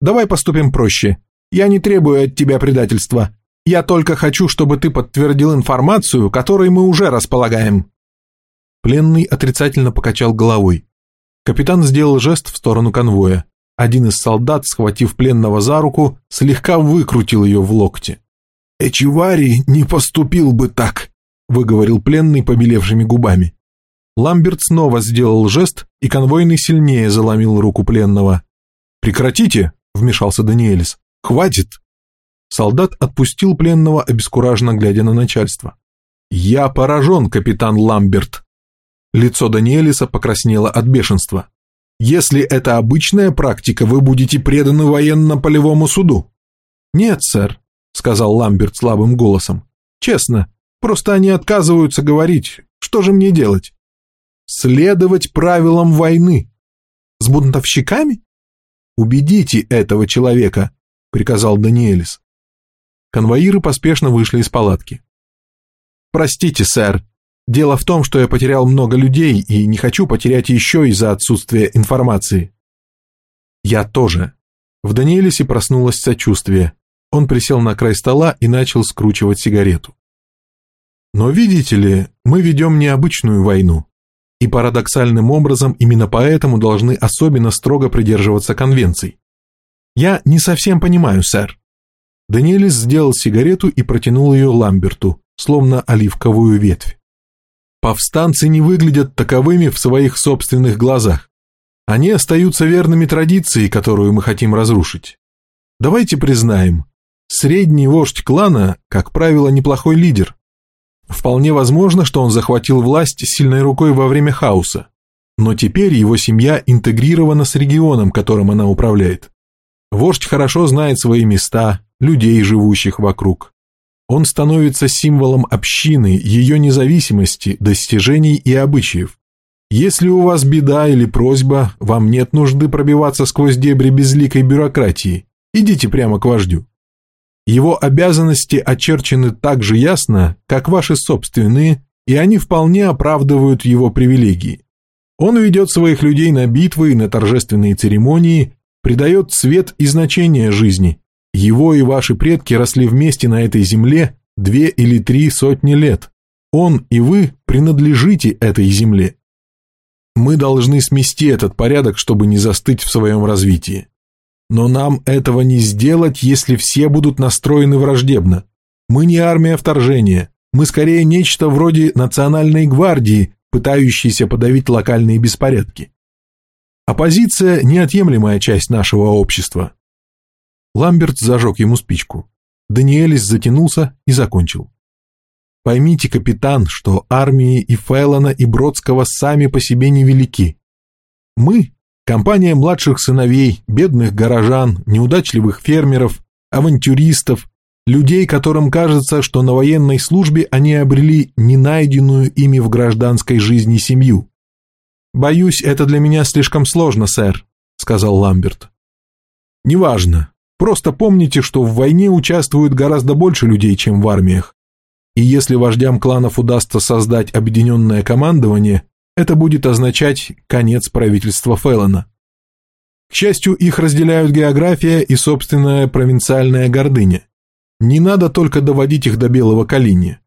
«Давай поступим проще. Я не требую от тебя предательства. Я только хочу, чтобы ты подтвердил информацию, которой мы уже располагаем». Пленный отрицательно покачал головой. Капитан сделал жест в сторону конвоя. Один из солдат, схватив пленного за руку, слегка выкрутил ее в локте.
«Эчевари не поступил бы так», — выговорил пленный побелевшими губами.
Ламберт снова сделал жест, и конвойный сильнее заломил руку пленного. «Прекратите!» — вмешался Даниэлис. «Хватит!» Солдат отпустил пленного, обескураженно глядя на начальство. «Я поражен, капитан Ламберт!» Лицо Даниэлиса покраснело от бешенства. Если это обычная практика, вы будете преданы военно-полевому суду». «Нет, сэр», — сказал Ламберт слабым голосом. «Честно, просто они отказываются говорить. Что же мне делать?» «Следовать правилам войны». «С бунтовщиками?» «Убедите этого человека», — приказал Даниэлис. Конвоиры поспешно вышли из палатки. «Простите, сэр», Дело в том, что я потерял много людей и не хочу потерять еще из-за отсутствия информации. Я тоже. В Даниэлисе проснулось сочувствие. Он присел на край стола и начал скручивать сигарету. Но видите ли, мы ведем необычную войну. И парадоксальным образом именно поэтому должны особенно строго придерживаться конвенций. Я не совсем понимаю, сэр. Даниэлис сделал сигарету и протянул ее Ламберту, словно оливковую ветвь. Повстанцы не выглядят таковыми в своих собственных глазах. Они остаются верными традиции, которую мы хотим разрушить. Давайте признаем, средний вождь клана, как правило, неплохой лидер. Вполне возможно, что он захватил власть сильной рукой во время хаоса, но теперь его семья интегрирована с регионом, которым она управляет. Вождь хорошо знает свои места, людей, живущих вокруг. Он становится символом общины, ее независимости, достижений и обычаев. Если у вас беда или просьба, вам нет нужды пробиваться сквозь дебри безликой бюрократии. Идите прямо к вождю. Его обязанности очерчены так же ясно, как ваши собственные, и они вполне оправдывают его привилегии. Он ведет своих людей на битвы и на торжественные церемонии, придает цвет и значение жизни, его и ваши предки росли вместе на этой земле две или три сотни лет. Он и вы принадлежите этой земле. Мы должны смести этот порядок, чтобы не застыть в своем развитии. Но нам этого не сделать, если все будут настроены враждебно. Мы не армия вторжения, мы скорее нечто вроде национальной гвардии, пытающейся подавить локальные беспорядки. Оппозиция – неотъемлемая часть нашего общества. Ламберт зажег ему спичку. Даниэлис затянулся и закончил. Поймите, капитан, что армии и Фейлона, и Бродского сами по себе невелики. Мы – компания младших сыновей, бедных горожан, неудачливых фермеров, авантюристов, людей, которым кажется, что на военной службе они обрели ненайденную ими в гражданской жизни семью. «Боюсь, это для меня слишком сложно, сэр», – сказал Ламберт. «Неважно. Просто помните, что в войне участвует гораздо больше людей, чем в армиях. И если вождям кланов удастся создать объединенное командование, это будет означать конец правительства Феллона. К счастью, их разделяют география и собственная провинциальная гордыня. Не надо только доводить их до белого колени.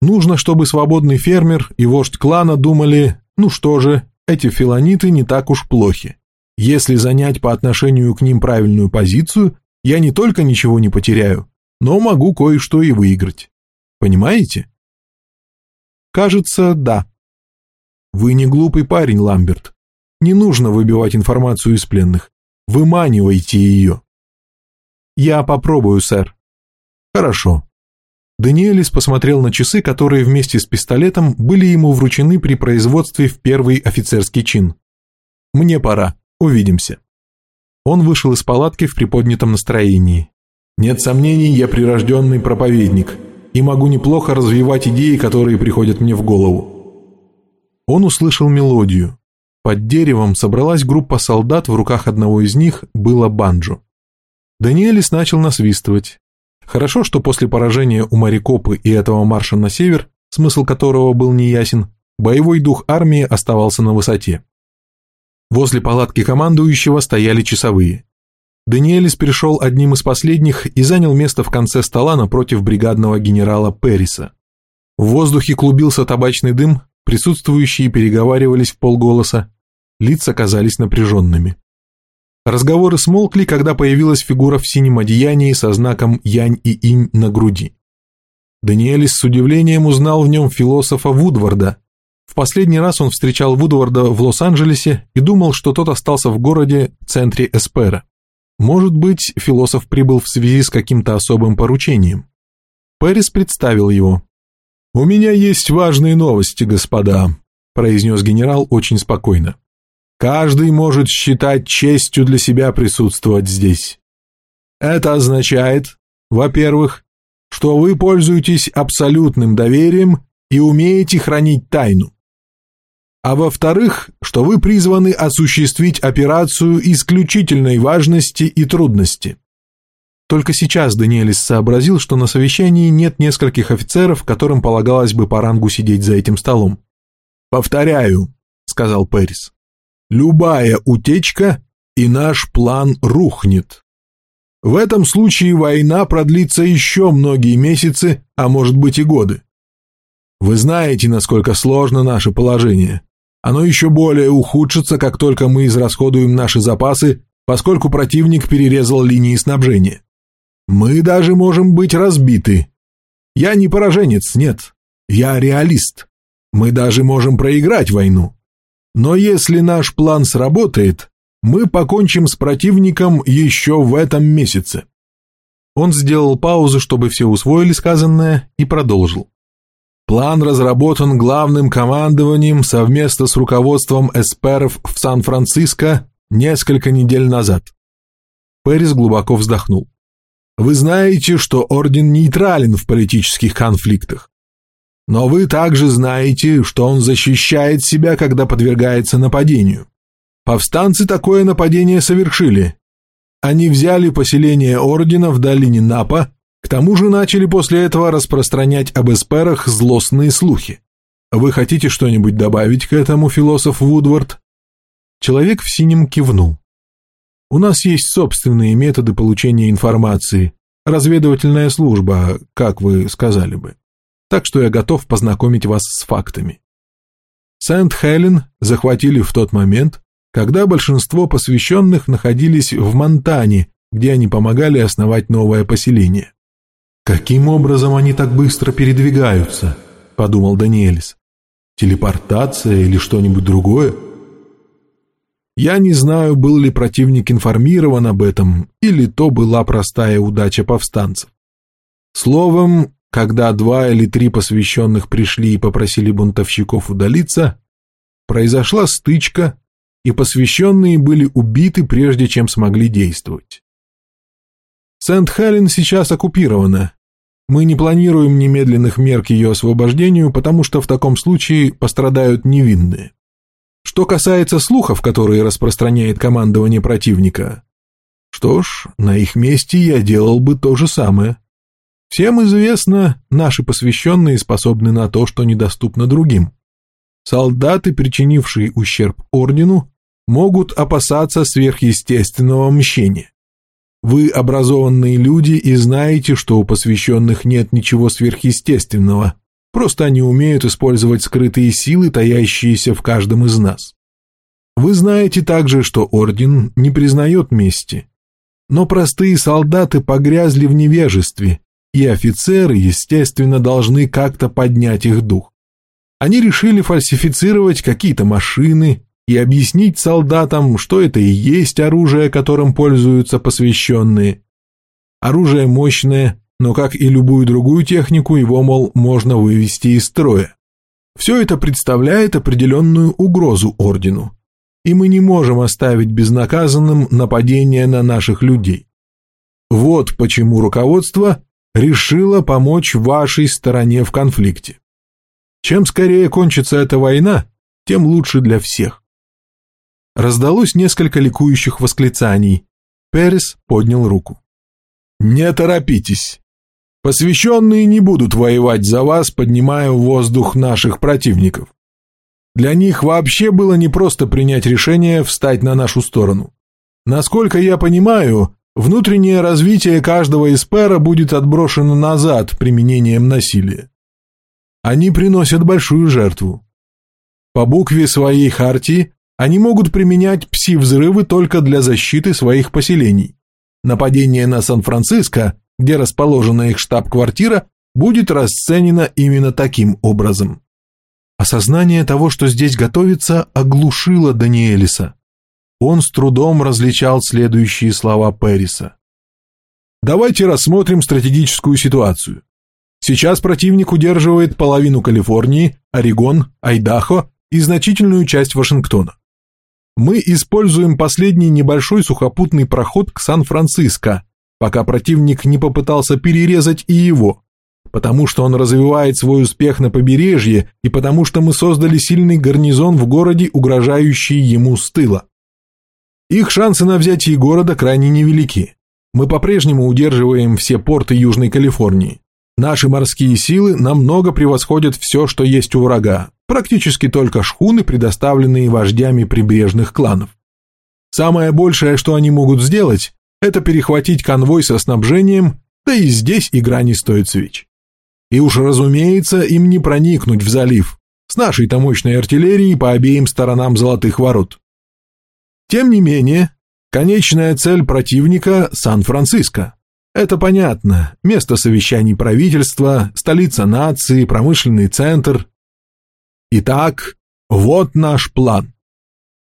Нужно, чтобы свободный фермер и вождь клана думали, ну что же, эти филониты не так уж плохи. Если занять по отношению к ним правильную позицию, я не только ничего не потеряю, но могу кое-что и выиграть. Понимаете? Кажется, да. Вы не глупый парень, Ламберт. Не нужно выбивать информацию из пленных. Выманивайте ее. Я попробую, сэр. Хорошо. Даниэлис посмотрел на часы, которые вместе с пистолетом были ему вручены при производстве в первый офицерский чин. Мне пора. Увидимся. Он вышел из палатки в приподнятом настроении. «Нет сомнений, я прирожденный проповедник и могу неплохо развивать идеи, которые приходят мне в голову». Он услышал мелодию. Под деревом собралась группа солдат, в руках одного из них было банджо. Даниэлис начал насвистывать. Хорошо, что после поражения у Марикопы и этого марша на север, смысл которого был неясен, боевой дух армии оставался на высоте. Возле палатки командующего стояли часовые. Даниэлис пришел одним из последних и занял место в конце стола напротив бригадного генерала Перриса. В воздухе клубился табачный дым, присутствующие переговаривались в полголоса, лица казались напряженными. Разговоры смолкли, когда появилась фигура в синем одеянии со знаком Янь и Инь на груди. Даниэлис с удивлением узнал в нем философа Вудварда, в последний раз он встречал Вудварда в Лос-Анджелесе и думал, что тот остался в городе в центре Эспера. Может быть, философ прибыл в связи с каким-то особым поручением. Пэрис представил его. «У меня есть важные новости, господа», – произнес генерал очень спокойно. «Каждый может считать честью для себя присутствовать здесь. Это означает, во-первых, что вы пользуетесь абсолютным доверием и умеете хранить тайну. А во-вторых, что вы призваны осуществить операцию исключительной важности и трудности. Только сейчас Даниэлис сообразил, что на совещании нет нескольких офицеров, которым полагалось бы по рангу сидеть за этим столом.
«Повторяю», — сказал Пэрис, — «любая утечка, и наш план рухнет. В этом случае война продлится еще многие месяцы, а может быть и годы. Вы знаете, насколько сложно наше положение. Оно еще более ухудшится, как только мы израсходуем наши запасы, поскольку противник перерезал линии снабжения. Мы даже можем быть разбиты. Я не пораженец, нет. Я реалист. Мы даже можем проиграть войну. Но если наш план сработает, мы покончим с противником еще в этом месяце.
Он сделал паузу, чтобы все усвоили сказанное, и продолжил.
План разработан главным командованием совместно с руководством эсперов в Сан-Франциско несколько недель назад.
Пэрис глубоко вздохнул.
Вы знаете, что Орден нейтрален в политических конфликтах. Но вы также знаете, что он защищает себя, когда подвергается нападению. Повстанцы такое нападение совершили. Они взяли поселение Ордена в долине Напа, к тому же начали после этого распространять об эсперах злостные слухи. Вы хотите что-нибудь добавить к этому, философ Вудвард?
Человек в синем кивнул. У нас есть собственные методы получения информации, разведывательная служба, как вы сказали бы. Так что я готов познакомить вас с фактами. Сент-Хелен захватили в тот момент, когда большинство посвященных находились в Монтане, где они помогали основать новое поселение. «Каким образом они так быстро передвигаются?» – подумал Даниэлис. «Телепортация или что-нибудь другое?» Я не знаю, был ли противник информирован об этом, или то была простая удача повстанцев. Словом, когда два или три посвященных пришли и попросили бунтовщиков удалиться, произошла стычка, и посвященные были убиты, прежде чем смогли действовать. Сент-Хелен сейчас оккупирована. Мы не планируем немедленных мер к ее освобождению, потому что в таком случае пострадают невинные. Что касается слухов, которые распространяет командование противника, что ж, на их месте я делал бы то же самое. Всем известно, наши посвященные способны на то, что недоступно другим. Солдаты, причинившие ущерб ордену, могут опасаться сверхъестественного мщения. Вы образованные люди и знаете, что у посвященных нет ничего сверхъестественного, Просто они умеют использовать скрытые силы, таящиеся в каждом из нас. Вы знаете также, что Орден не признает мести. Но простые солдаты погрязли в невежестве, и офицеры, естественно, должны как-то поднять их дух. Они решили фальсифицировать какие-то машины и объяснить солдатам, что это и есть оружие, которым пользуются посвященные. Оружие мощное, но как и любую другую технику, его, мол, можно вывести из строя. Все это представляет определенную угрозу Ордену, и мы не можем оставить безнаказанным нападение на наших людей. Вот почему руководство решило помочь вашей стороне в конфликте. Чем скорее кончится эта война, тем лучше для всех. Раздалось несколько ликующих восклицаний. Перес поднял руку. «Не торопитесь. Посвященные не будут воевать за вас, поднимая в воздух наших противников. Для них вообще было непросто принять решение встать на нашу сторону. Насколько я понимаю, внутреннее развитие каждого из пэра будет отброшено назад применением насилия. Они приносят большую жертву. По букве своей хартии они могут применять пси-взрывы только для защиты своих поселений. Нападение на Сан-Франциско где расположена их штаб-квартира, будет расценена именно таким образом. Осознание того, что здесь готовится, оглушило Даниэлиса. Он с трудом различал следующие слова Перриса. Давайте рассмотрим стратегическую ситуацию. Сейчас противник удерживает половину Калифорнии, Орегон, Айдахо и значительную часть Вашингтона. Мы используем последний небольшой сухопутный проход к Сан-Франциско, пока противник не попытался перерезать и его, потому что он развивает свой успех на побережье и потому что мы создали сильный гарнизон в городе, угрожающий ему с тыла. Их шансы на взятие города крайне невелики.
Мы по-прежнему удерживаем все порты Южной Калифорнии. Наши морские силы намного превосходят все, что есть у врага, практически только шхуны, предоставленные вождями прибрежных кланов. Самое большее, что они могут сделать, это перехватить конвой со снабжением, да и здесь игра не стоит свеч. И уж разумеется, им не проникнуть в залив, с нашей-то мощной артиллерией по обеим сторонам Золотых Ворот. Тем не менее, конечная цель противника – Сан-Франциско. Это понятно, место совещаний правительства, столица нации, промышленный центр. Итак, вот наш план.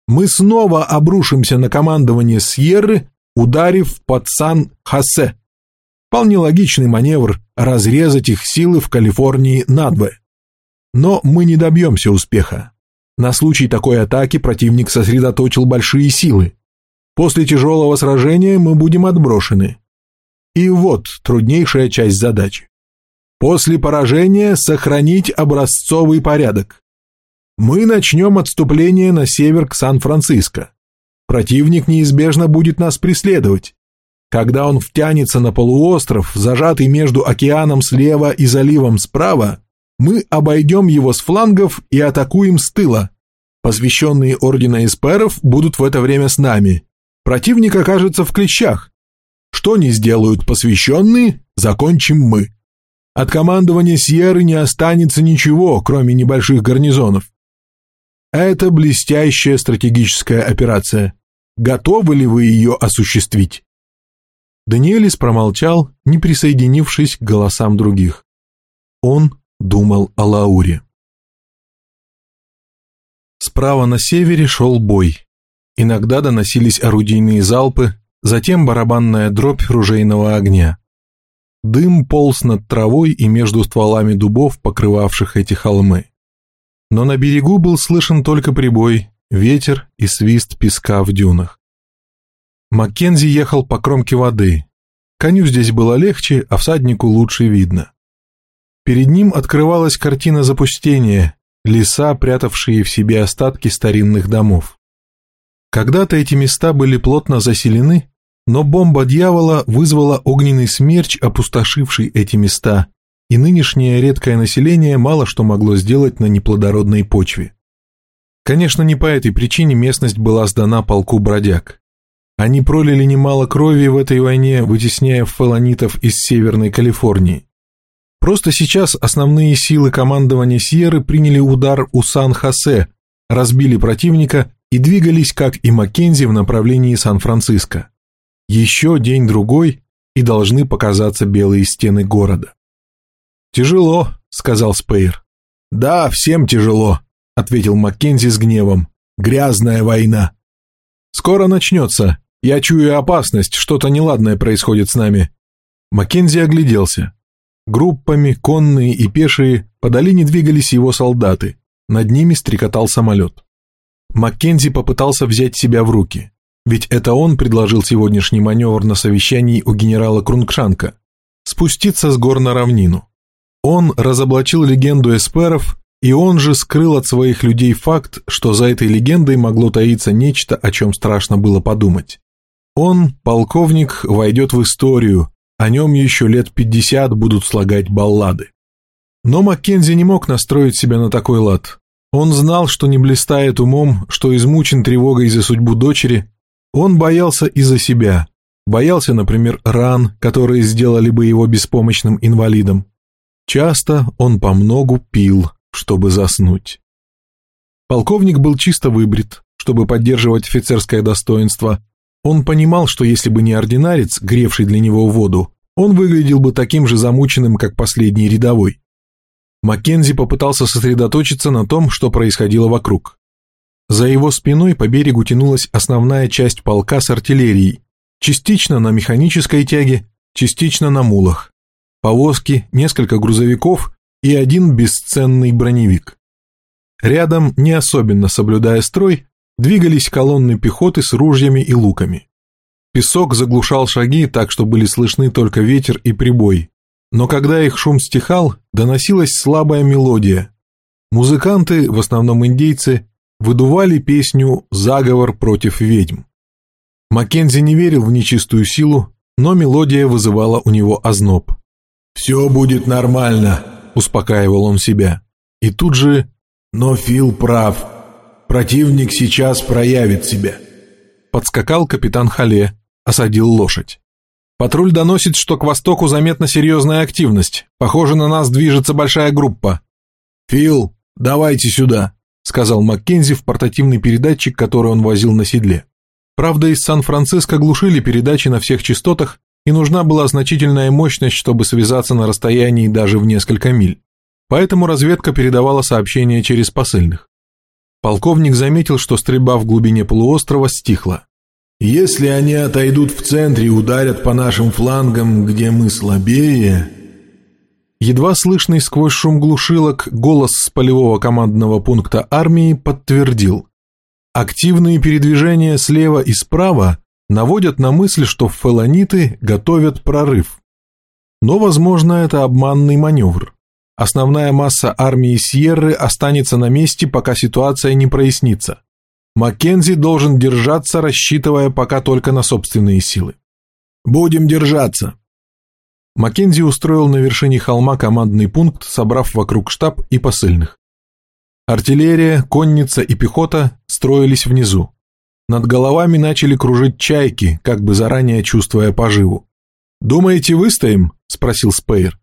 Мы снова обрушимся на командование Сьерры, ударив под Сан-Хосе. Вполне логичный маневр разрезать их силы в Калифорнии надвое. Но мы не добьемся успеха. На случай такой атаки противник сосредоточил большие силы. После тяжелого сражения мы будем отброшены. И вот труднейшая часть задачи. После поражения сохранить образцовый порядок. Мы начнем отступление на север к Сан-Франциско. Противник неизбежно будет нас преследовать. Когда он втянется на полуостров, зажатый между океаном слева и заливом справа, мы обойдем его с флангов и атакуем с тыла. Посвященные Ордена Эсперов будут в это время с нами. Противник окажется в клещах. Что не сделают посвященные, закончим мы. От командования Сьерры не останется ничего, кроме небольших гарнизонов. Это блестящая стратегическая операция. Готовы ли вы ее осуществить?
Даниэлис промолчал, не присоединившись к голосам других. Он думал о Лауре. Справа на севере шел бой. Иногда доносились орудийные залпы, затем барабанная дробь ружейного огня. Дым полз над травой и между стволами дубов, покрывавших эти холмы. Но на берегу был слышен только прибой, ветер и свист песка в дюнах. Маккензи ехал по кромке воды. Коню здесь было легче, а всаднику лучше видно. Перед ним открывалась картина запустения, леса, прятавшие в себе остатки старинных домов. Когда-то эти места были плотно заселены, но бомба дьявола вызвала огненный смерч, опустошивший эти места, и нынешнее редкое население мало что могло сделать на неплодородной почве. Конечно, не по этой причине местность была сдана полку бродяг. Они пролили немало крови в этой войне, вытесняя фалонитов из Северной Калифорнии. Просто сейчас основные силы командования Сьерры приняли удар у Сан-Хосе, разбили противника и двигались, как и Маккензи, в направлении Сан-Франциско. Еще день-другой, и должны показаться белые стены города.
«Тяжело», — сказал Спейр. «Да, всем тяжело», — ответил Маккензи с гневом. «Грязная война». «Скоро начнется. Я чую опасность, что-то неладное происходит с нами».
Маккензи огляделся. Группами, конные и пешие, по долине двигались его солдаты, над ними стрекотал самолет. Маккензи попытался взять себя в руки, ведь это он предложил сегодняшний маневр на совещании у генерала Крунгшанка – спуститься с гор на равнину. Он разоблачил легенду эсперов, и он же скрыл от своих людей факт, что за этой легендой могло таиться нечто, о чем страшно было подумать. Он, полковник, войдет в историю, о нем еще лет пятьдесят будут слагать баллады. Но Маккензи не мог настроить себя на такой лад. Он знал, что не блистает умом, что измучен тревогой за судьбу дочери. Он боялся и за себя. Боялся, например, ран, которые сделали бы его беспомощным инвалидом. Часто он по многу пил, чтобы заснуть. Полковник был чисто выбрит, чтобы поддерживать офицерское достоинство, он понимал, что если бы не ординарец, гревший для него воду, он выглядел бы таким же замученным, как последний рядовой. Маккензи попытался сосредоточиться на том, что происходило вокруг. За его спиной по берегу тянулась основная часть полка с артиллерией, частично на механической тяге, частично на мулах. Повозки, несколько грузовиков и один бесценный броневик. Рядом, не особенно соблюдая строй, двигались колонны пехоты с ружьями и луками. Песок заглушал шаги так, что были слышны только ветер и прибой. Но когда их шум стихал, доносилась слабая мелодия. Музыканты, в основном индейцы, выдували песню «Заговор против ведьм». Маккензи не верил в нечистую силу, но мелодия вызывала у него озноб.
«Все будет нормально», – успокаивал он себя. И тут же «Но Фил прав. Противник сейчас проявит себя».
Подскакал капитан Хале, осадил лошадь. «Патруль доносит, что к востоку заметна серьезная активность. Похоже, на нас движется большая группа».
«Фил, давайте сюда», — сказал Маккензи в портативный передатчик, который он возил на седле.
Правда, из Сан-Франциско глушили передачи на всех частотах, и нужна была значительная мощность, чтобы связаться на расстоянии даже в несколько миль. Поэтому разведка передавала сообщения через посыльных. Полковник заметил, что стрельба в глубине полуострова стихла.
Если они отойдут в центре и ударят по нашим флангам, где мы слабее...»
Едва слышный сквозь шум глушилок голос с полевого командного пункта армии подтвердил. Активные передвижения слева и справа наводят на мысль, что фелониты готовят прорыв. Но, возможно, это обманный маневр. Основная масса армии Сьерры останется на месте, пока ситуация не прояснится. Маккензи должен держаться, рассчитывая пока только на собственные силы.
«Будем держаться!»
Маккензи устроил на вершине холма командный пункт, собрав вокруг штаб и посыльных. Артиллерия, конница и пехота строились внизу. Над головами начали кружить чайки, как бы заранее чувствуя поживу. «Думаете, выстоим?» – спросил Спейр.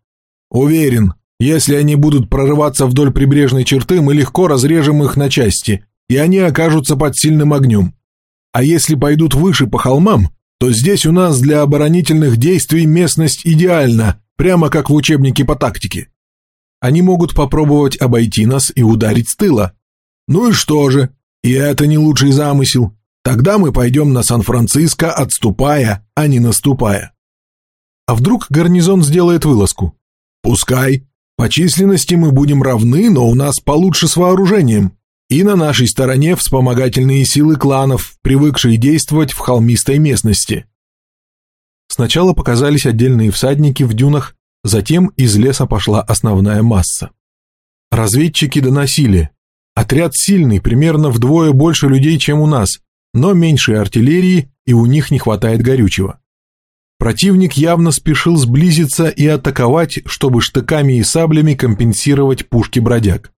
«Уверен, если они будут прорываться вдоль прибрежной черты, мы легко разрежем их на части, и они окажутся под сильным огнем. А если пойдут выше по холмам, то здесь у нас для оборонительных действий местность идеальна, прямо как в учебнике по тактике. Они могут попробовать обойти нас и ударить с тыла. Ну и что же? И это не лучший замысел. Тогда мы пойдем на Сан-Франциско, отступая, а не наступая.
А вдруг гарнизон сделает вылазку?
Пускай. По численности мы будем равны, но у нас получше с вооружением. И на нашей стороне вспомогательные силы кланов, привыкшие действовать в холмистой местности.
Сначала показались отдельные всадники в дюнах, затем из леса пошла основная масса. Разведчики доносили. Отряд сильный, примерно вдвое больше людей, чем у нас, но меньше артиллерии, и у них не хватает горючего. Противник явно спешил сблизиться и атаковать, чтобы штыками и саблями компенсировать пушки бродяг.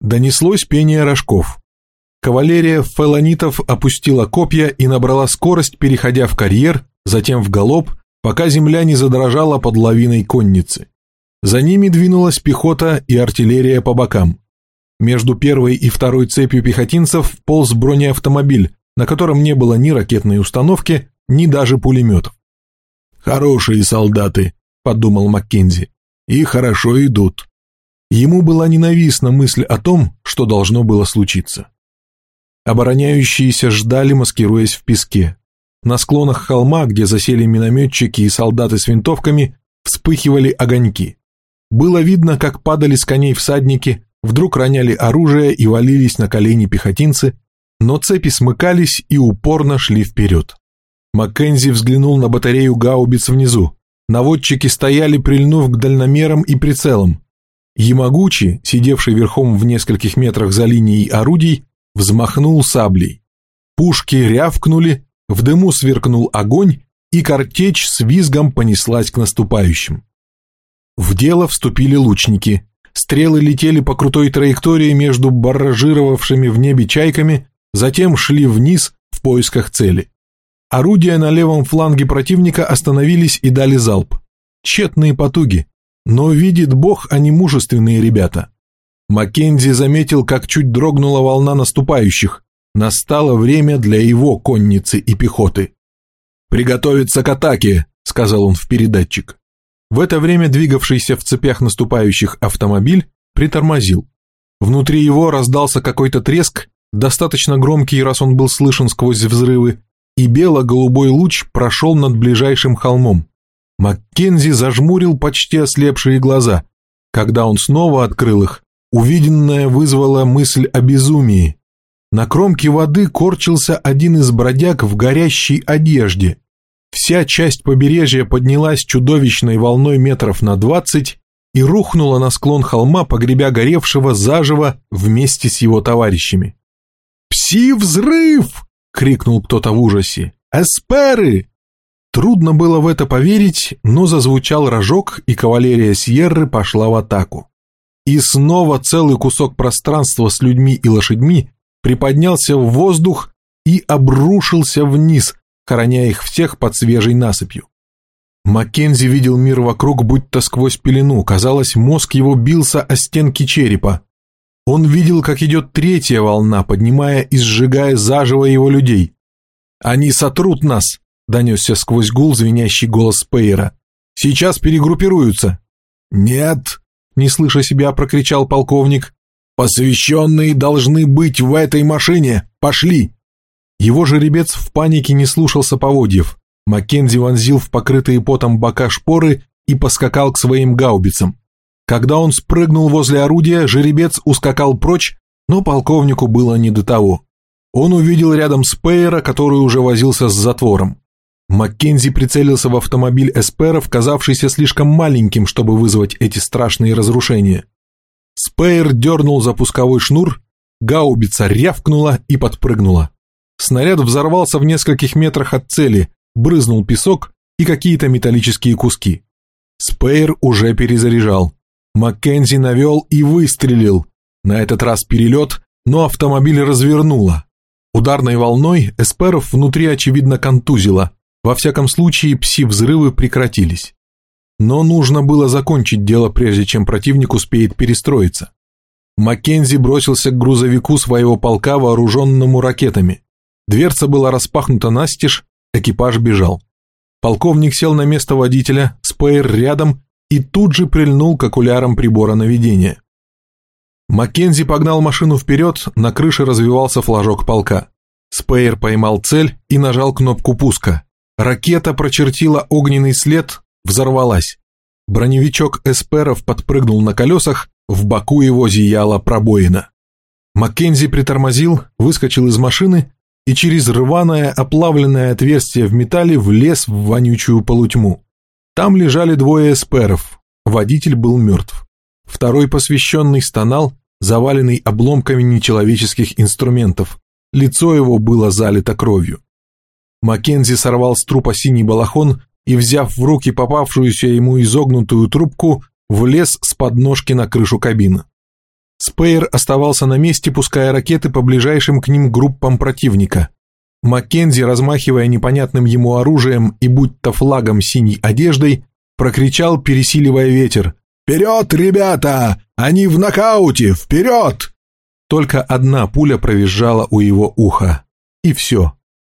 Донеслось пение рожков. Кавалерия фелонитов опустила копья и набрала скорость, переходя в карьер, затем в галоп, пока земля не задрожала под лавиной конницы. За ними двинулась пехота и артиллерия по бокам. Между первой и второй цепью пехотинцев полз бронеавтомобиль, на котором не было ни ракетной установки, ни даже пулеметов.
«Хорошие солдаты», — подумал Маккензи, — «и хорошо идут».
Ему была ненавистна мысль о том, что должно было случиться. Обороняющиеся ждали, маскируясь в песке. На склонах холма, где засели минометчики и солдаты с винтовками, вспыхивали огоньки. Было видно, как падали с коней всадники, вдруг роняли оружие и валились на колени пехотинцы, но цепи смыкались и упорно шли вперед. Маккензи взглянул на батарею гаубиц внизу. Наводчики стояли, прильнув к дальномерам и прицелам. Ямагучи, сидевший верхом в нескольких метрах за линией орудий, взмахнул саблей. Пушки рявкнули, в дыму сверкнул огонь, и картечь с визгом понеслась к наступающим. В дело вступили лучники. Стрелы летели по крутой траектории между барражировавшими в небе чайками, затем шли вниз в поисках цели. Орудия на левом фланге противника остановились и дали залп. Тщетные потуги. Но видит Бог, они мужественные ребята. Маккензи заметил, как чуть дрогнула волна наступающих. Настало время для его конницы и пехоты. «Приготовиться к атаке», — сказал он в передатчик. В это время двигавшийся в цепях наступающих автомобиль притормозил. Внутри его раздался какой-то треск, достаточно громкий, раз он был слышен сквозь взрывы, и бело-голубой луч прошел над ближайшим холмом. Маккензи зажмурил почти ослепшие глаза. Когда он снова открыл их, увиденное вызвало мысль о безумии. На кромке воды корчился один из бродяг в горящей одежде. Вся часть побережья поднялась чудовищной волной метров на двадцать и рухнула на склон холма, погребя горевшего заживо вместе с его товарищами. «Пси-взрыв!» — крикнул кто-то в ужасе. «Эсперы!» Трудно было в это поверить, но зазвучал рожок, и кавалерия Сьерры пошла в атаку. И снова целый кусок пространства с людьми и лошадьми приподнялся в воздух и обрушился вниз, хороня их всех под свежей насыпью. Маккензи видел мир вокруг будто сквозь пелену, казалось, мозг его бился о стенки черепа. Он видел, как идет третья волна, поднимая и сжигая заживо его людей. «Они сотрут нас!» — донесся сквозь гул звенящий голос Спейера. «Сейчас перегруппируются». «Нет!» — не слыша себя, прокричал полковник. «Посвященные должны быть в этой машине! Пошли!» Его жеребец в панике не слушался поводьев. Маккензи вонзил в покрытые потом бока шпоры и поскакал к своим гаубицам. Когда он спрыгнул возле орудия, жеребец ускакал прочь, но полковнику было не до того. Он увидел рядом Спейера, который уже возился с затвором. Маккензи прицелился в автомобиль эсперов, казавшийся слишком маленьким, чтобы вызвать эти страшные разрушения. Спейер дернул за пусковой шнур, гаубица рявкнула и подпрыгнула. Снаряд взорвался в нескольких метрах от цели, брызнул песок и какие-то металлические куски. Спейер уже перезаряжал. Маккензи навел и выстрелил. На этот раз перелет, но автомобиль развернуло. Ударной волной эсперов внутри очевидно контузило. Во всяком случае, пси-взрывы прекратились. Но нужно было закончить дело, прежде чем противник успеет перестроиться. Маккензи бросился к грузовику своего полка, вооруженному ракетами. Дверца была распахнута настежь, Экипаж бежал. Полковник сел на место водителя, Спейр рядом и тут же прильнул к окулярам прибора наведения. Маккензи погнал машину вперед, на крыше развивался флажок полка. Спейер поймал цель и нажал кнопку пуска. Ракета прочертила огненный след, взорвалась. Броневичок эсперов подпрыгнул на колесах, в боку его зияла пробоина. Маккензи притормозил, выскочил из машины и через рваное оплавленное отверстие в металле влез в вонючую полутьму. Там лежали двое эсперов, водитель был мертв. Второй посвященный стонал, заваленный обломками нечеловеческих инструментов. Лицо его было залито кровью. Маккензи сорвал с трупа синий балахон и, взяв в руки попавшуюся ему изогнутую трубку, влез с подножки на крышу кабины. Спейер оставался на месте, пуская ракеты по ближайшим к ним группам противника. Маккензи, размахивая непонятным ему оружием и будь-то флагом синей одеждой, прокричал, пересиливая ветер. «Вперед, ребята! Они в нокауте! Вперед!» Только одна пуля провизжала у его уха. И все.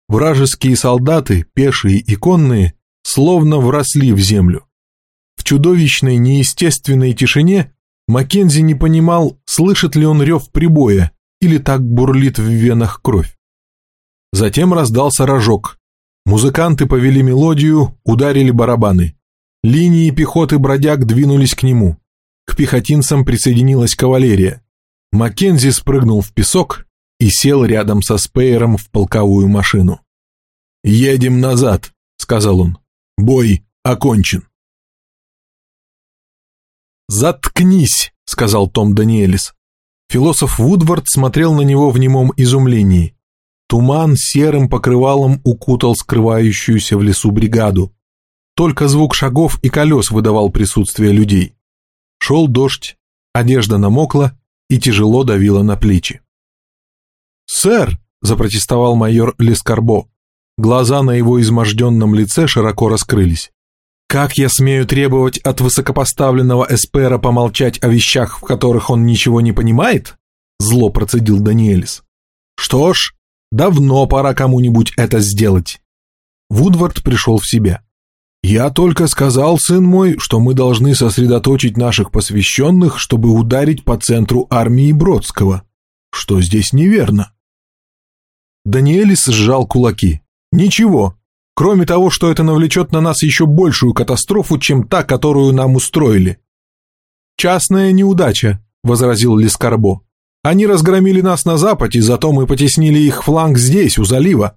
Вражеские солдаты, пешие и конные, словно вросли в землю. В чудовищной неестественной тишине Маккензи не понимал, слышит ли он рев прибоя или так бурлит в венах кровь. Затем раздался рожок. Музыканты повели мелодию, ударили барабаны. Линии пехоты бродяг двинулись к нему. К пехотинцам присоединилась кавалерия. Маккензи спрыгнул в песок и сел рядом со Спейером в полковую машину. «Едем назад», — сказал он. «Бой окончен». «Заткнись!» — сказал Том Даниэлис. Философ Вудвард смотрел на него в немом изумлении. Туман серым покрывалом укутал скрывающуюся в лесу бригаду. Только звук шагов и колес выдавал присутствие людей. Шел дождь, одежда намокла и тяжело давила на плечи. «Сэр!» — запротестовал майор Лескарбо. Глаза на его изможденном лице широко раскрылись. Как я смею требовать от высокопоставленного эспера помолчать о вещах, в которых он ничего не понимает? Зло процедил Даниэлис. Что ж, давно пора кому-нибудь это сделать. Вудвард пришел в себя. «Я только сказал, сын мой, что мы должны сосредоточить наших посвященных, чтобы ударить по центру армии Бродского. Что здесь неверно?» Даниэлис сжал кулаки. «Ничего, Кроме того, что это навлечет на нас еще большую катастрофу, чем та, которую нам устроили. «Частная неудача», — возразил Лескарбо. «Они разгромили нас на западе, зато мы потеснили их фланг здесь, у залива».